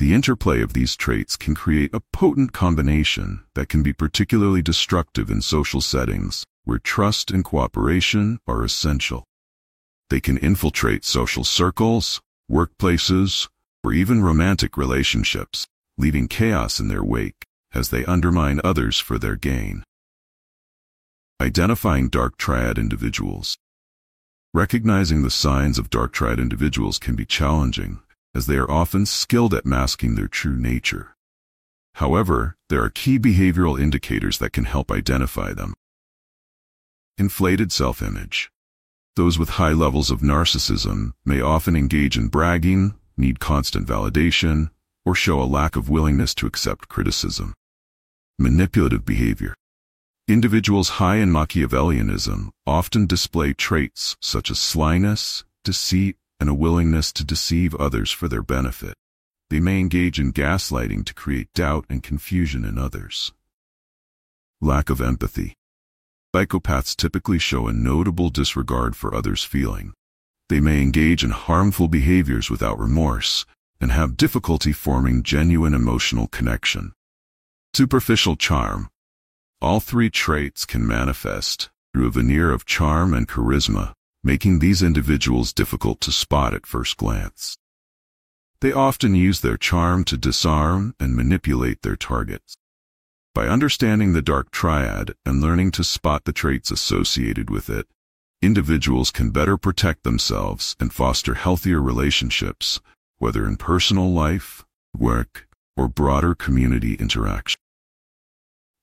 The interplay of these traits can create a potent combination that can be particularly destructive in social settings where trust and cooperation are essential. They can infiltrate social circles, workplaces, or even romantic relationships, leaving chaos in their wake as they undermine others for their gain. Identifying dark triad individuals. Recognizing the signs of dark triad individuals can be challenging, as they are often skilled at masking their true nature. However, there are key behavioral indicators that can help identify them. Inflated self-image. Those with high levels of narcissism may often engage in bragging, need constant validation, or show a lack of willingness to accept criticism. Manipulative behavior. Individuals high in Machiavellianism often display traits such as slyness, deceit, and a willingness to deceive others for their benefit. They may engage in gaslighting to create doubt and confusion in others. Lack of empathy. Psychopaths typically show a notable disregard for others' feeling. They may engage in harmful behaviors without remorse and have difficulty forming genuine emotional connection. Superficial charm. All three traits can manifest through a veneer of charm and charisma, making these individuals difficult to spot at first glance. They often use their charm to disarm and manipulate their targets. By understanding the dark triad and learning to spot the traits associated with it, individuals can better protect themselves and foster healthier relationships, whether in personal life, work, or broader community interaction.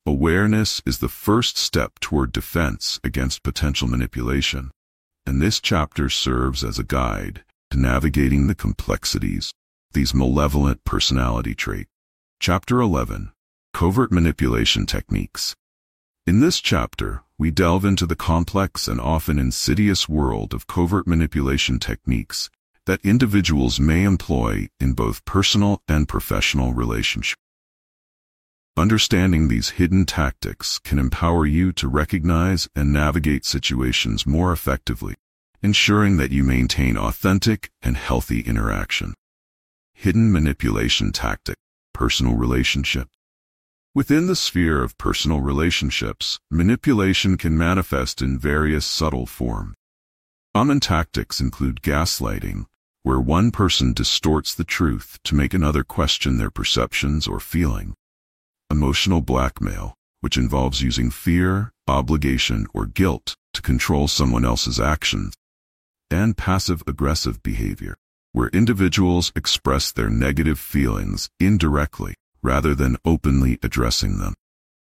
Awareness is the first step toward defense against potential manipulation, and this chapter serves as a guide to navigating the complexities these malevolent personality traits. Chapter 11 Covert Manipulation Techniques In this chapter, we delve into the complex and often insidious world of covert manipulation techniques that individuals may employ in both personal and professional relationships. Understanding these hidden tactics can empower you to recognize and navigate situations more effectively, ensuring that you maintain authentic and healthy interaction. Hidden manipulation tactic, personal relationship. Within the sphere of personal relationships, manipulation can manifest in various subtle forms. Common tactics include gaslighting, where one person distorts the truth to make another question their perceptions or feeling. Emotional blackmail, which involves using fear, obligation, or guilt to control someone else's actions. And passive-aggressive behavior, where individuals express their negative feelings indirectly rather than openly addressing them.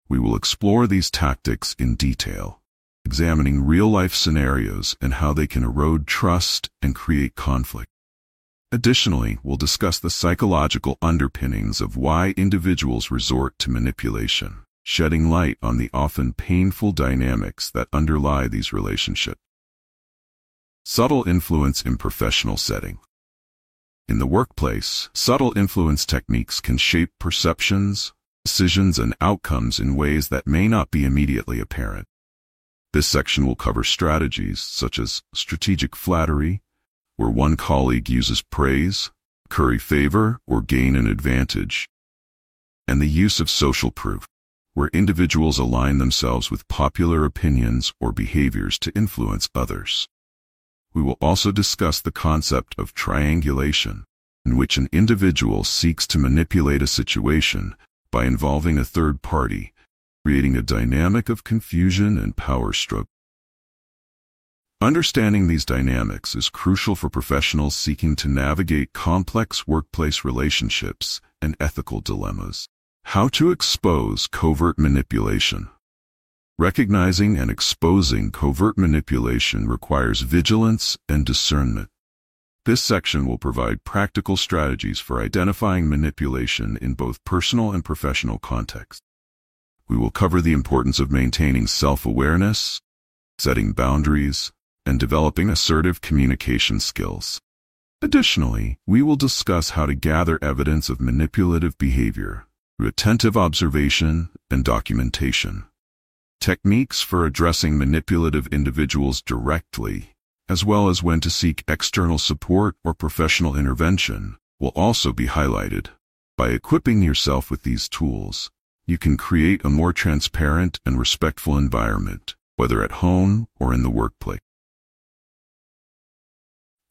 We will explore these tactics in detail, examining real-life scenarios and how they can erode trust and create conflict. Additionally, we'll discuss the psychological underpinnings of why individuals resort to manipulation, shedding light on the often painful dynamics that underlie these relationships. Subtle influence in professional setting. In the workplace, subtle influence techniques can shape perceptions, decisions, and outcomes in ways that may not be immediately apparent. This section will cover strategies such as strategic flattery, where one colleague uses praise, curry favor, or gain an advantage, and the use of social proof, where individuals align themselves with popular opinions or behaviors to influence others. We will also discuss the concept of triangulation, in which an individual seeks to manipulate a situation by involving a third party, creating a dynamic of confusion and power struggle. Understanding these dynamics is crucial for professionals seeking to navigate complex workplace relationships and ethical dilemmas. How to expose covert manipulation. Recognizing and exposing covert manipulation requires vigilance and discernment. This section will provide practical strategies for identifying manipulation in both personal and professional contexts. We will cover the importance of maintaining self-awareness, setting boundaries, and developing assertive communication skills. Additionally, we will discuss how to gather evidence of manipulative behavior through attentive observation and documentation. Techniques for addressing manipulative individuals directly, as well as when to seek external support or professional intervention, will also be highlighted. By equipping yourself with these tools, you can create a more transparent and respectful environment, whether at home or in the workplace.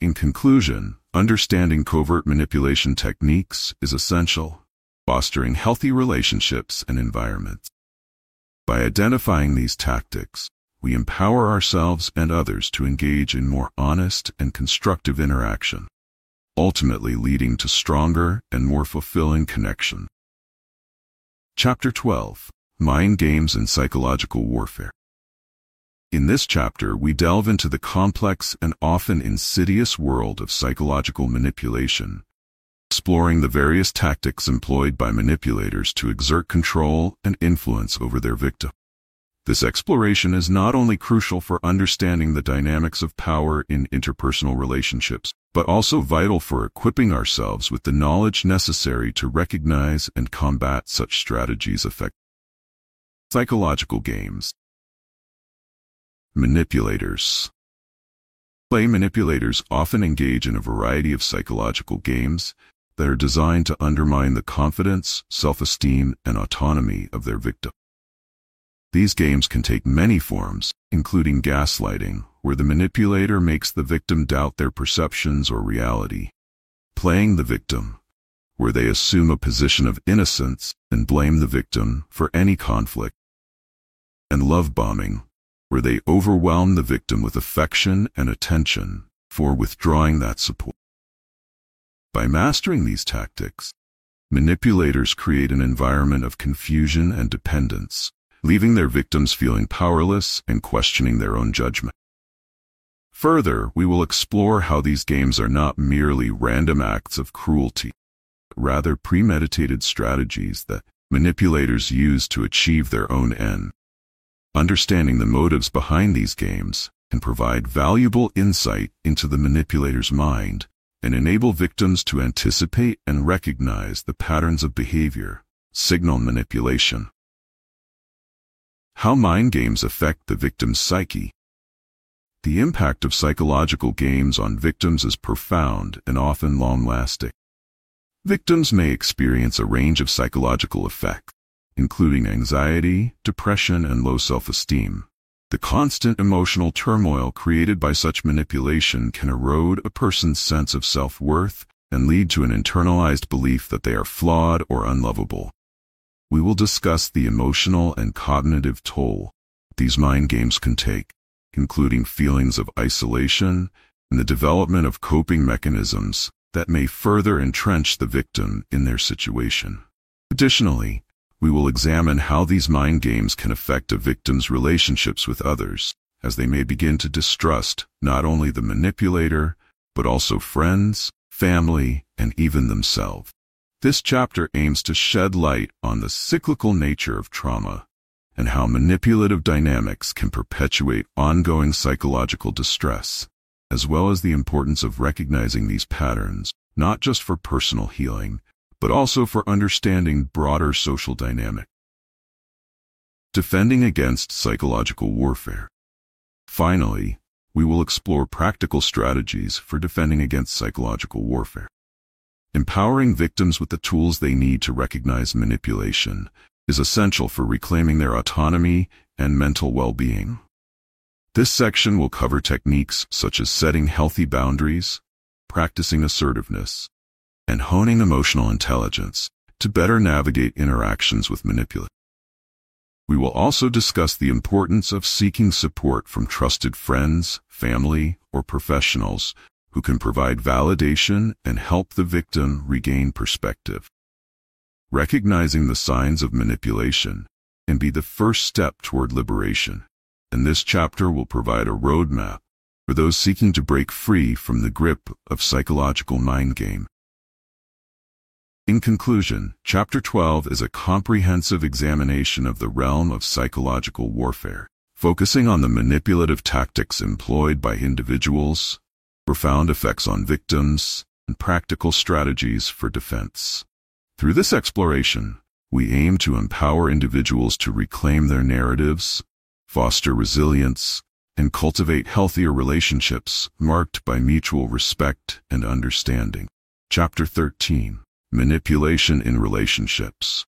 In conclusion, understanding covert manipulation techniques is essential, fostering healthy relationships and environments. By identifying these tactics, we empower ourselves and others to engage in more honest and constructive interaction, ultimately leading to stronger and more fulfilling connection. Chapter 12 Mind Games and Psychological Warfare In this chapter, we delve into the complex and often insidious world of psychological manipulation exploring the various tactics employed by manipulators to exert control and influence over their victim. This exploration is not only crucial for understanding the dynamics of power in interpersonal relationships, but also vital for equipping ourselves with the knowledge necessary to recognize and combat such strategies effectively. Psychological games. Manipulators. Play manipulators often engage in a variety of psychological games that are designed to undermine the confidence, self-esteem, and autonomy of their victim. These games can take many forms, including gaslighting, where the manipulator makes the victim doubt their perceptions or reality, playing the victim, where they assume a position of innocence and blame the victim for any conflict, and love bombing, where they overwhelm the victim with affection and attention for withdrawing that support. By mastering these tactics, manipulators create an environment of confusion and dependence, leaving their victims feeling powerless and questioning their own judgment. Further, we will explore how these games are not merely random acts of cruelty, rather premeditated strategies that manipulators use to achieve their own end. Understanding the motives behind these games can provide valuable insight into the manipulator's mind and enable victims to anticipate and recognize the patterns of behavior, signal manipulation. How mind games affect the victim's psyche. The impact of psychological games on victims is profound and often long-lasting. Victims may experience a range of psychological effects, including anxiety, depression, and low self-esteem. The constant emotional turmoil created by such manipulation can erode a person's sense of self-worth and lead to an internalized belief that they are flawed or unlovable. We will discuss the emotional and cognitive toll these mind games can take, including feelings of isolation and the development of coping mechanisms that may further entrench the victim in their situation. Additionally, we will examine how these mind games can affect a victim's relationships with others, as they may begin to distrust not only the manipulator, but also friends, family, and even themselves. This chapter aims to shed light on the cyclical nature of trauma and how manipulative dynamics can perpetuate ongoing psychological distress, as well as the importance of recognizing these patterns, not just for personal healing, but also for understanding broader social dynamic. Defending against psychological warfare. Finally, we will explore practical strategies for defending against psychological warfare. Empowering victims with the tools they need to recognize manipulation is essential for reclaiming their autonomy and mental well-being. This section will cover techniques such as setting healthy boundaries, practicing assertiveness, and honing emotional intelligence to better navigate interactions with manipulators. We will also discuss the importance of seeking support from trusted friends, family, or professionals who can provide validation and help the victim regain perspective. Recognizing the signs of manipulation can be the first step toward liberation, and this chapter will provide a roadmap for those seeking to break free from the grip of psychological mind game. In conclusion, Chapter 12 is a comprehensive examination of the realm of psychological warfare, focusing on the manipulative tactics employed by individuals, profound effects on victims, and practical strategies for defense. Through this exploration, we aim to empower individuals to reclaim their narratives, foster resilience, and cultivate healthier relationships marked by mutual respect and understanding. Chapter 13 Manipulation in Relationships.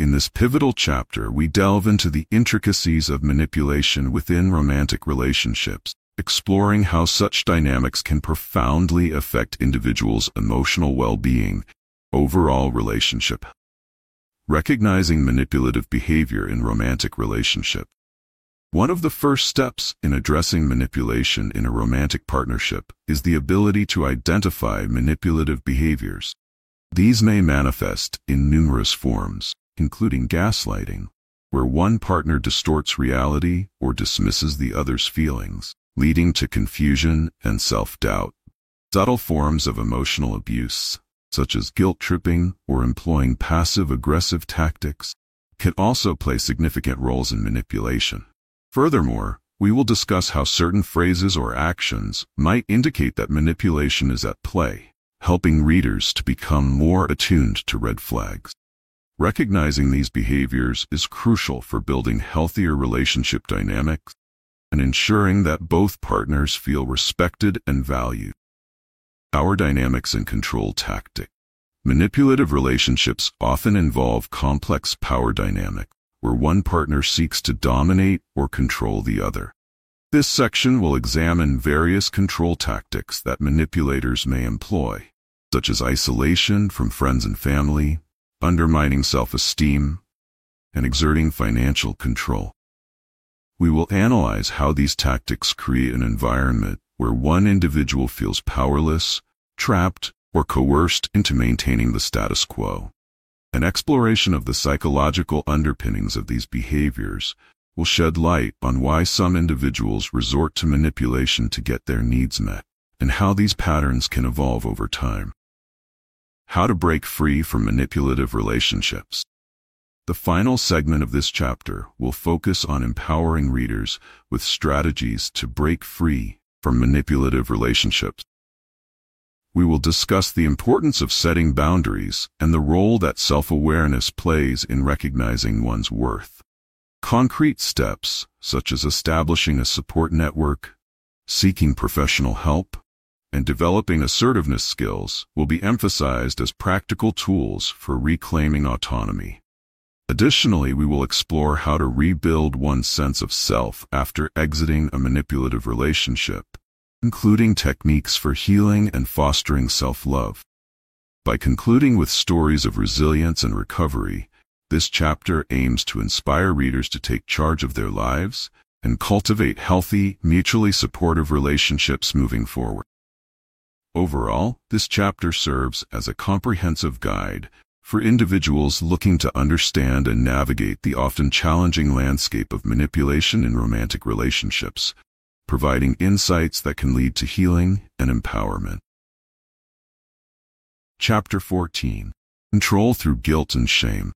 In this pivotal chapter, we delve into the intricacies of manipulation within romantic relationships, exploring how such dynamics can profoundly affect individuals' emotional well-being, overall relationship. Recognizing manipulative behavior in romantic relationship. One of the first steps in addressing manipulation in a romantic partnership is the ability to identify manipulative behaviors. These may manifest in numerous forms, including gaslighting, where one partner distorts reality or dismisses the other's feelings, leading to confusion and self-doubt. Subtle forms of emotional abuse, such as guilt-tripping or employing passive-aggressive tactics, can also play significant roles in manipulation. Furthermore, we will discuss how certain phrases or actions might indicate that manipulation is at play helping readers to become more attuned to red flags. Recognizing these behaviors is crucial for building healthier relationship dynamics and ensuring that both partners feel respected and valued. Power dynamics and control tactic. Manipulative relationships often involve complex power dynamics, where one partner seeks to dominate or control the other. This section will examine various control tactics that manipulators may employ, such as isolation from friends and family, undermining self-esteem, and exerting financial control. We will analyze how these tactics create an environment where one individual feels powerless, trapped, or coerced into maintaining the status quo. An exploration of the psychological underpinnings of these behaviors will shed light on why some individuals resort to manipulation to get their needs met, and how these patterns can evolve over time. How to break free from manipulative relationships. The final segment of this chapter will focus on empowering readers with strategies to break free from manipulative relationships. We will discuss the importance of setting boundaries and the role that self-awareness plays in recognizing one's worth. Concrete steps, such as establishing a support network, seeking professional help, and developing assertiveness skills will be emphasized as practical tools for reclaiming autonomy. Additionally, we will explore how to rebuild one's sense of self after exiting a manipulative relationship, including techniques for healing and fostering self-love. By concluding with stories of resilience and recovery, this chapter aims to inspire readers to take charge of their lives and cultivate healthy, mutually supportive relationships moving forward. Overall, this chapter serves as a comprehensive guide for individuals looking to understand and navigate the often challenging landscape of manipulation in romantic relationships, providing insights that can lead to healing and empowerment. Chapter 14 Control Through Guilt and Shame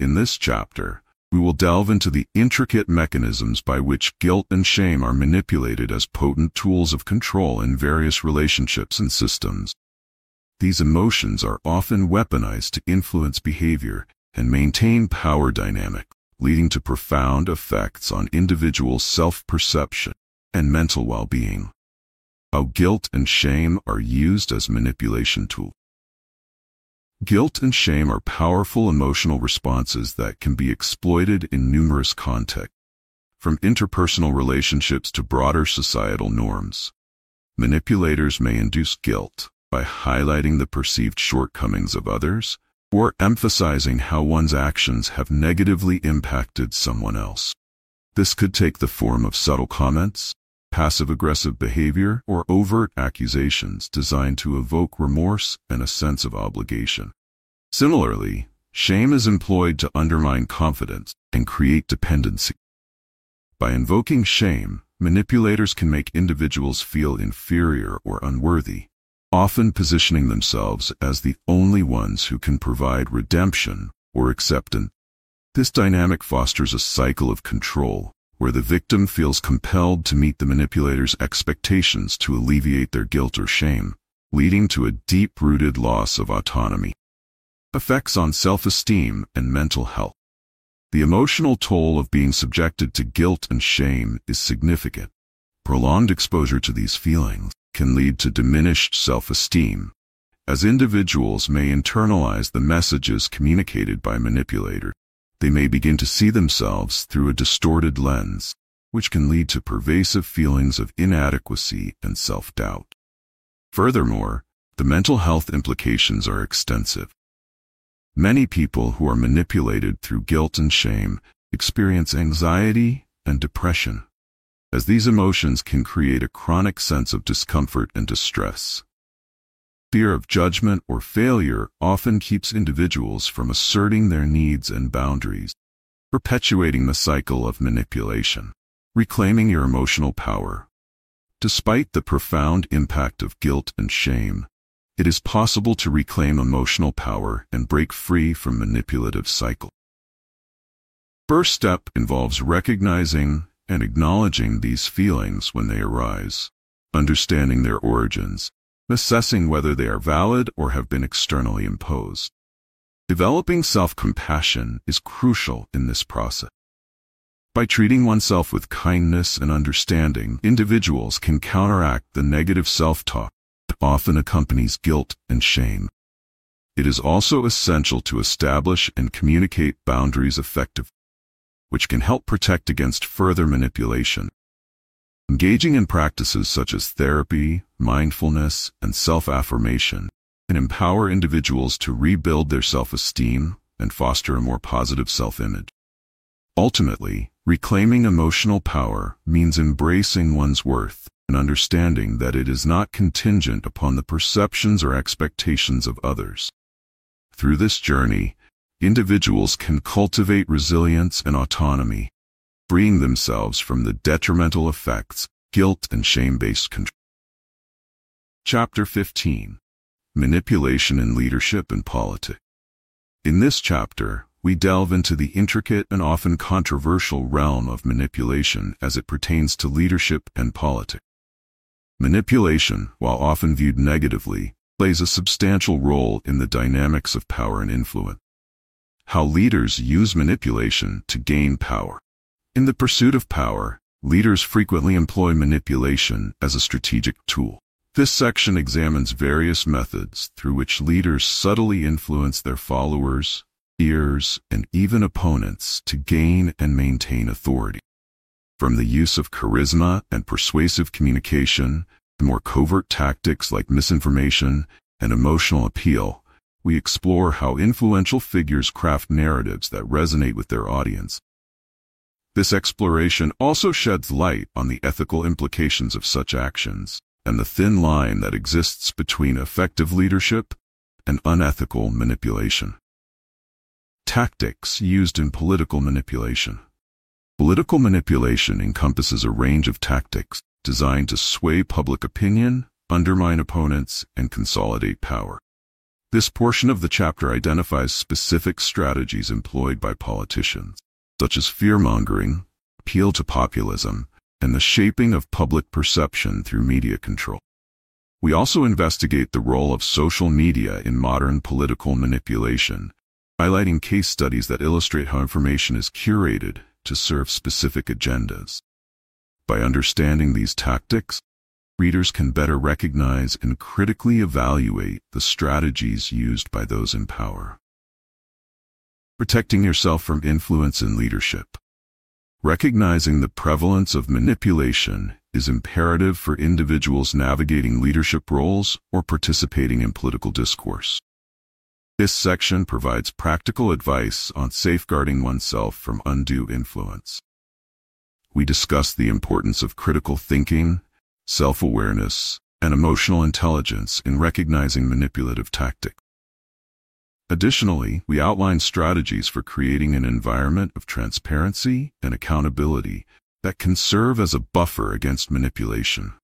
in this chapter, we will delve into the intricate mechanisms by which guilt and shame are manipulated as potent tools of control in various relationships and systems. These emotions are often weaponized to influence behavior and maintain power dynamic, leading to profound effects on individual self-perception and mental well-being. How guilt and shame are used as manipulation tools. Guilt and shame are powerful emotional responses that can be exploited in numerous contexts, from interpersonal relationships to broader societal norms. Manipulators may induce guilt by highlighting the perceived shortcomings of others or emphasizing how one's actions have negatively impacted someone else. This could take the form of subtle comments, passive-aggressive behavior, or overt accusations designed to evoke remorse and a sense of obligation. Similarly, shame is employed to undermine confidence and create dependency. By invoking shame, manipulators can make individuals feel inferior or unworthy, often positioning themselves as the only ones who can provide redemption or acceptance. This dynamic fosters a cycle of control where the victim feels compelled to meet the manipulator's expectations to alleviate their guilt or shame, leading to a deep-rooted loss of autonomy. Effects on self-esteem and mental health. The emotional toll of being subjected to guilt and shame is significant. Prolonged exposure to these feelings can lead to diminished self-esteem, as individuals may internalize the messages communicated by manipulators they may begin to see themselves through a distorted lens, which can lead to pervasive feelings of inadequacy and self-doubt. Furthermore, the mental health implications are extensive. Many people who are manipulated through guilt and shame experience anxiety and depression, as these emotions can create a chronic sense of discomfort and distress. Fear of judgment or failure often keeps individuals from asserting their needs and boundaries, perpetuating the cycle of manipulation. Reclaiming your emotional power. Despite the profound impact of guilt and shame, it is possible to reclaim emotional power and break free from manipulative cycle. First step involves recognizing and acknowledging these feelings when they arise, understanding their origins, assessing whether they are valid or have been externally imposed. Developing self-compassion is crucial in this process. By treating oneself with kindness and understanding, individuals can counteract the negative self-talk that often accompanies guilt and shame. It is also essential to establish and communicate boundaries effectively, which can help protect against further manipulation. Engaging in practices such as therapy, mindfulness, and self-affirmation can empower individuals to rebuild their self-esteem and foster a more positive self-image. Ultimately, reclaiming emotional power means embracing one's worth and understanding that it is not contingent upon the perceptions or expectations of others. Through this journey, individuals can cultivate resilience and autonomy, freeing themselves from the detrimental effects, guilt and shame-based control. Chapter 15 Manipulation in Leadership and Politics In this chapter, we delve into the intricate and often controversial realm of manipulation as it pertains to leadership and politics. Manipulation, while often viewed negatively, plays a substantial role in the dynamics of power and influence. How leaders use manipulation to gain power. In the pursuit of power, leaders frequently employ manipulation as a strategic tool. This section examines various methods through which leaders subtly influence their followers, peers, and even opponents to gain and maintain authority. From the use of charisma and persuasive communication to more covert tactics like misinformation and emotional appeal, we explore how influential figures craft narratives that resonate with their audience. This exploration also sheds light on the ethical implications of such actions and the thin line that exists between effective leadership and unethical manipulation. Tactics used in political manipulation. Political manipulation encompasses a range of tactics designed to sway public opinion, undermine opponents, and consolidate power. This portion of the chapter identifies specific strategies employed by politicians, such as fear-mongering, appeal to populism, and the shaping of public perception through media control. We also investigate the role of social media in modern political manipulation, highlighting case studies that illustrate how information is curated to serve specific agendas. By understanding these tactics, readers can better recognize and critically evaluate the strategies used by those in power. Protecting yourself from influence in leadership. Recognizing the prevalence of manipulation is imperative for individuals navigating leadership roles or participating in political discourse. This section provides practical advice on safeguarding oneself from undue influence. We discuss the importance of critical thinking self-awareness, and emotional intelligence in recognizing manipulative tactics. Additionally, we outline strategies for creating an environment of transparency and accountability that can serve as a buffer against manipulation.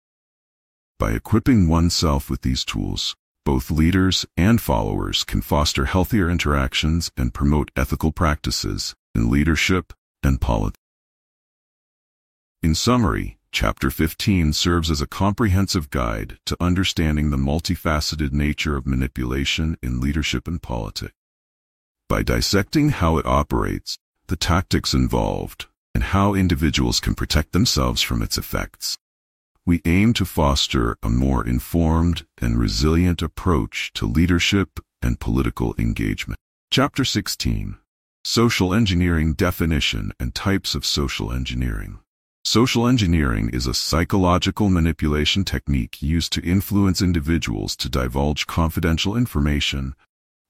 By equipping oneself with these tools, both leaders and followers can foster healthier interactions and promote ethical practices in leadership and politics. In summary, Chapter 15 serves as a comprehensive guide to understanding the multifaceted nature of manipulation in leadership and politics. By dissecting how it operates, the tactics involved, and how individuals can protect themselves from its effects, we aim to foster a more informed and resilient approach to leadership and political engagement. Chapter 16 Social Engineering Definition and Types of Social Engineering Social engineering is a psychological manipulation technique used to influence individuals to divulge confidential information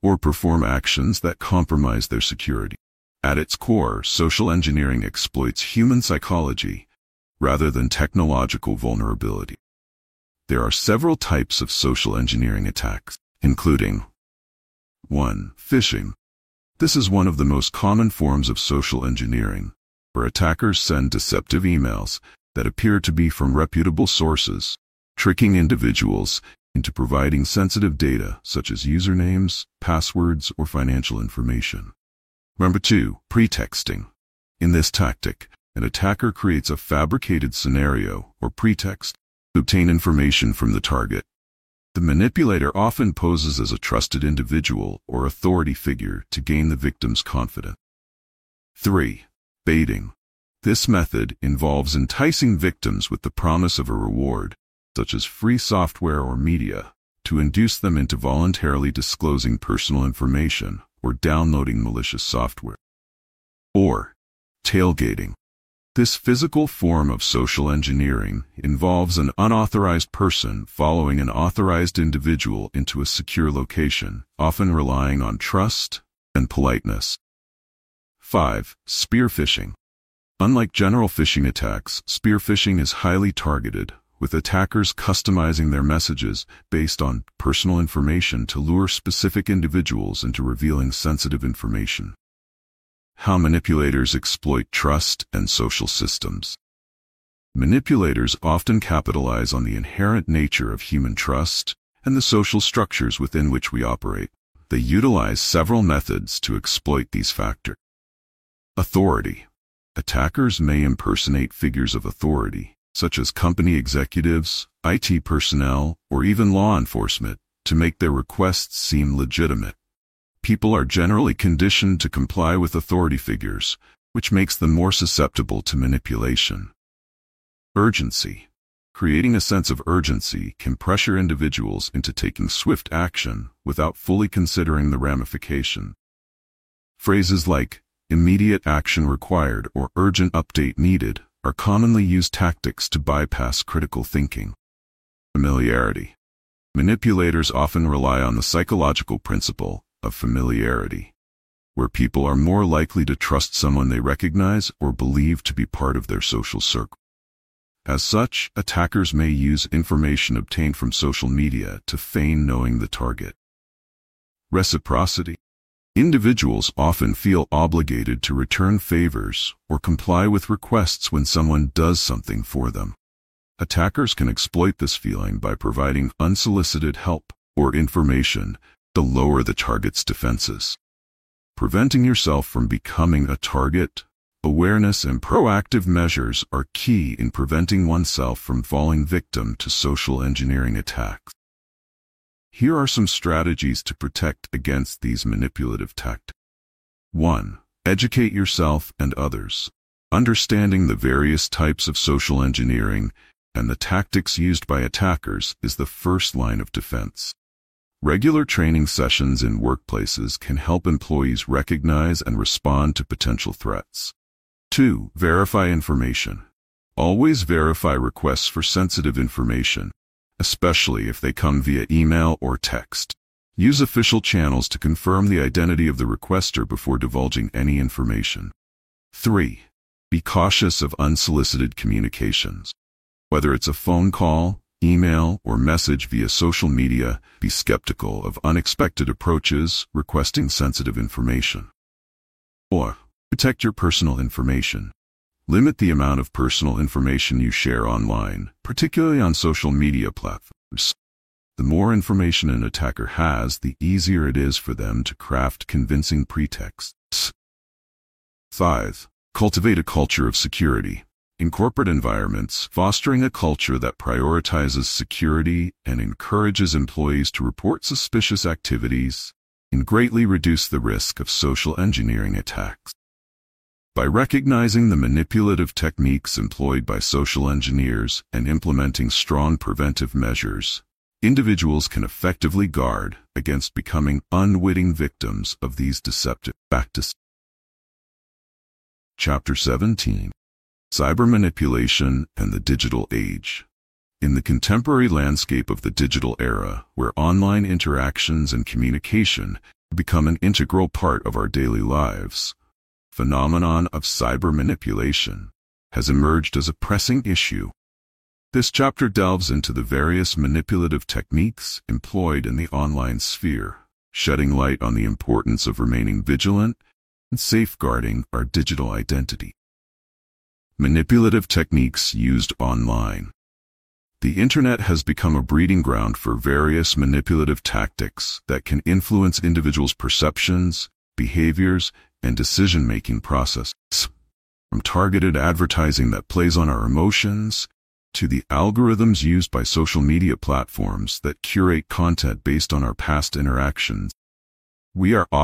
or perform actions that compromise their security. At its core, social engineering exploits human psychology rather than technological vulnerability. There are several types of social engineering attacks, including 1. Phishing. This is one of the most common forms of social engineering where attackers send deceptive emails that appear to be from reputable sources, tricking individuals into providing sensitive data such as usernames, passwords, or financial information. Number two, pretexting. In this tactic, an attacker creates a fabricated scenario or pretext to obtain information from the target. The manipulator often poses as a trusted individual or authority figure to gain the victim's confidence. 3. Baiting. This method involves enticing victims with the promise of a reward, such as free software or media, to induce them into voluntarily disclosing personal information or downloading malicious software. Or, tailgating. This physical form of social engineering involves an unauthorized person following an authorized individual into a secure location, often relying on trust and politeness. 5. Spear phishing. Unlike general phishing attacks, spear phishing is highly targeted, with attackers customizing their messages based on personal information to lure specific individuals into revealing sensitive information. How manipulators exploit trust and social systems. Manipulators often capitalize on the inherent nature of human trust and the social structures within which we operate. They utilize several methods to exploit these factors. Authority. Attackers may impersonate figures of authority, such as company executives, IT personnel, or even law enforcement, to make their requests seem legitimate. People are generally conditioned to comply with authority figures, which makes them more susceptible to manipulation. Urgency. Creating a sense of urgency can pressure individuals into taking swift action without fully considering the ramification. Phrases like immediate action required or urgent update needed are commonly used tactics to bypass critical thinking. Familiarity. Manipulators often rely on the psychological principle of familiarity, where people are more likely to trust someone they recognize or believe to be part of their social circle. As such, attackers may use information obtained from social media to feign knowing the target. Reciprocity. Individuals often feel obligated to return favors or comply with requests when someone does something for them. Attackers can exploit this feeling by providing unsolicited help or information to lower the target's defenses. Preventing yourself from becoming a target, awareness and proactive measures are key in preventing oneself from falling victim to social engineering attacks. Here are some strategies to protect against these manipulative tactics. 1. Educate yourself and others. Understanding the various types of social engineering and the tactics used by attackers is the first line of defense. Regular training sessions in workplaces can help employees recognize and respond to potential threats. 2. Verify information. Always verify requests for sensitive information especially if they come via email or text. Use official channels to confirm the identity of the requester before divulging any information. 3. Be cautious of unsolicited communications. Whether it's a phone call, email, or message via social media, be skeptical of unexpected approaches requesting sensitive information. Or Protect your personal information. Limit the amount of personal information you share online, particularly on social media platforms. The more information an attacker has, the easier it is for them to craft convincing pretexts. 5. Cultivate a culture of security. In corporate environments, fostering a culture that prioritizes security and encourages employees to report suspicious activities can greatly reduce the risk of social engineering attacks. By recognizing the manipulative techniques employed by social engineers and implementing strong preventive measures, individuals can effectively guard against becoming unwitting victims of these deceptive practices. Chapter 17 Cyber Manipulation and the Digital Age In the contemporary landscape of the digital era, where online interactions and communication become an integral part of our daily lives, phenomenon of cyber manipulation has emerged as a pressing issue. This chapter delves into the various manipulative techniques employed in the online sphere, shedding light on the importance of remaining vigilant and safeguarding our digital identity. Manipulative techniques used online. The internet has become a breeding ground for various manipulative tactics that can influence individuals' perceptions, behaviors, and decision-making processes. From targeted advertising that plays on our emotions, to the algorithms used by social media platforms that curate content based on our past interactions, we are often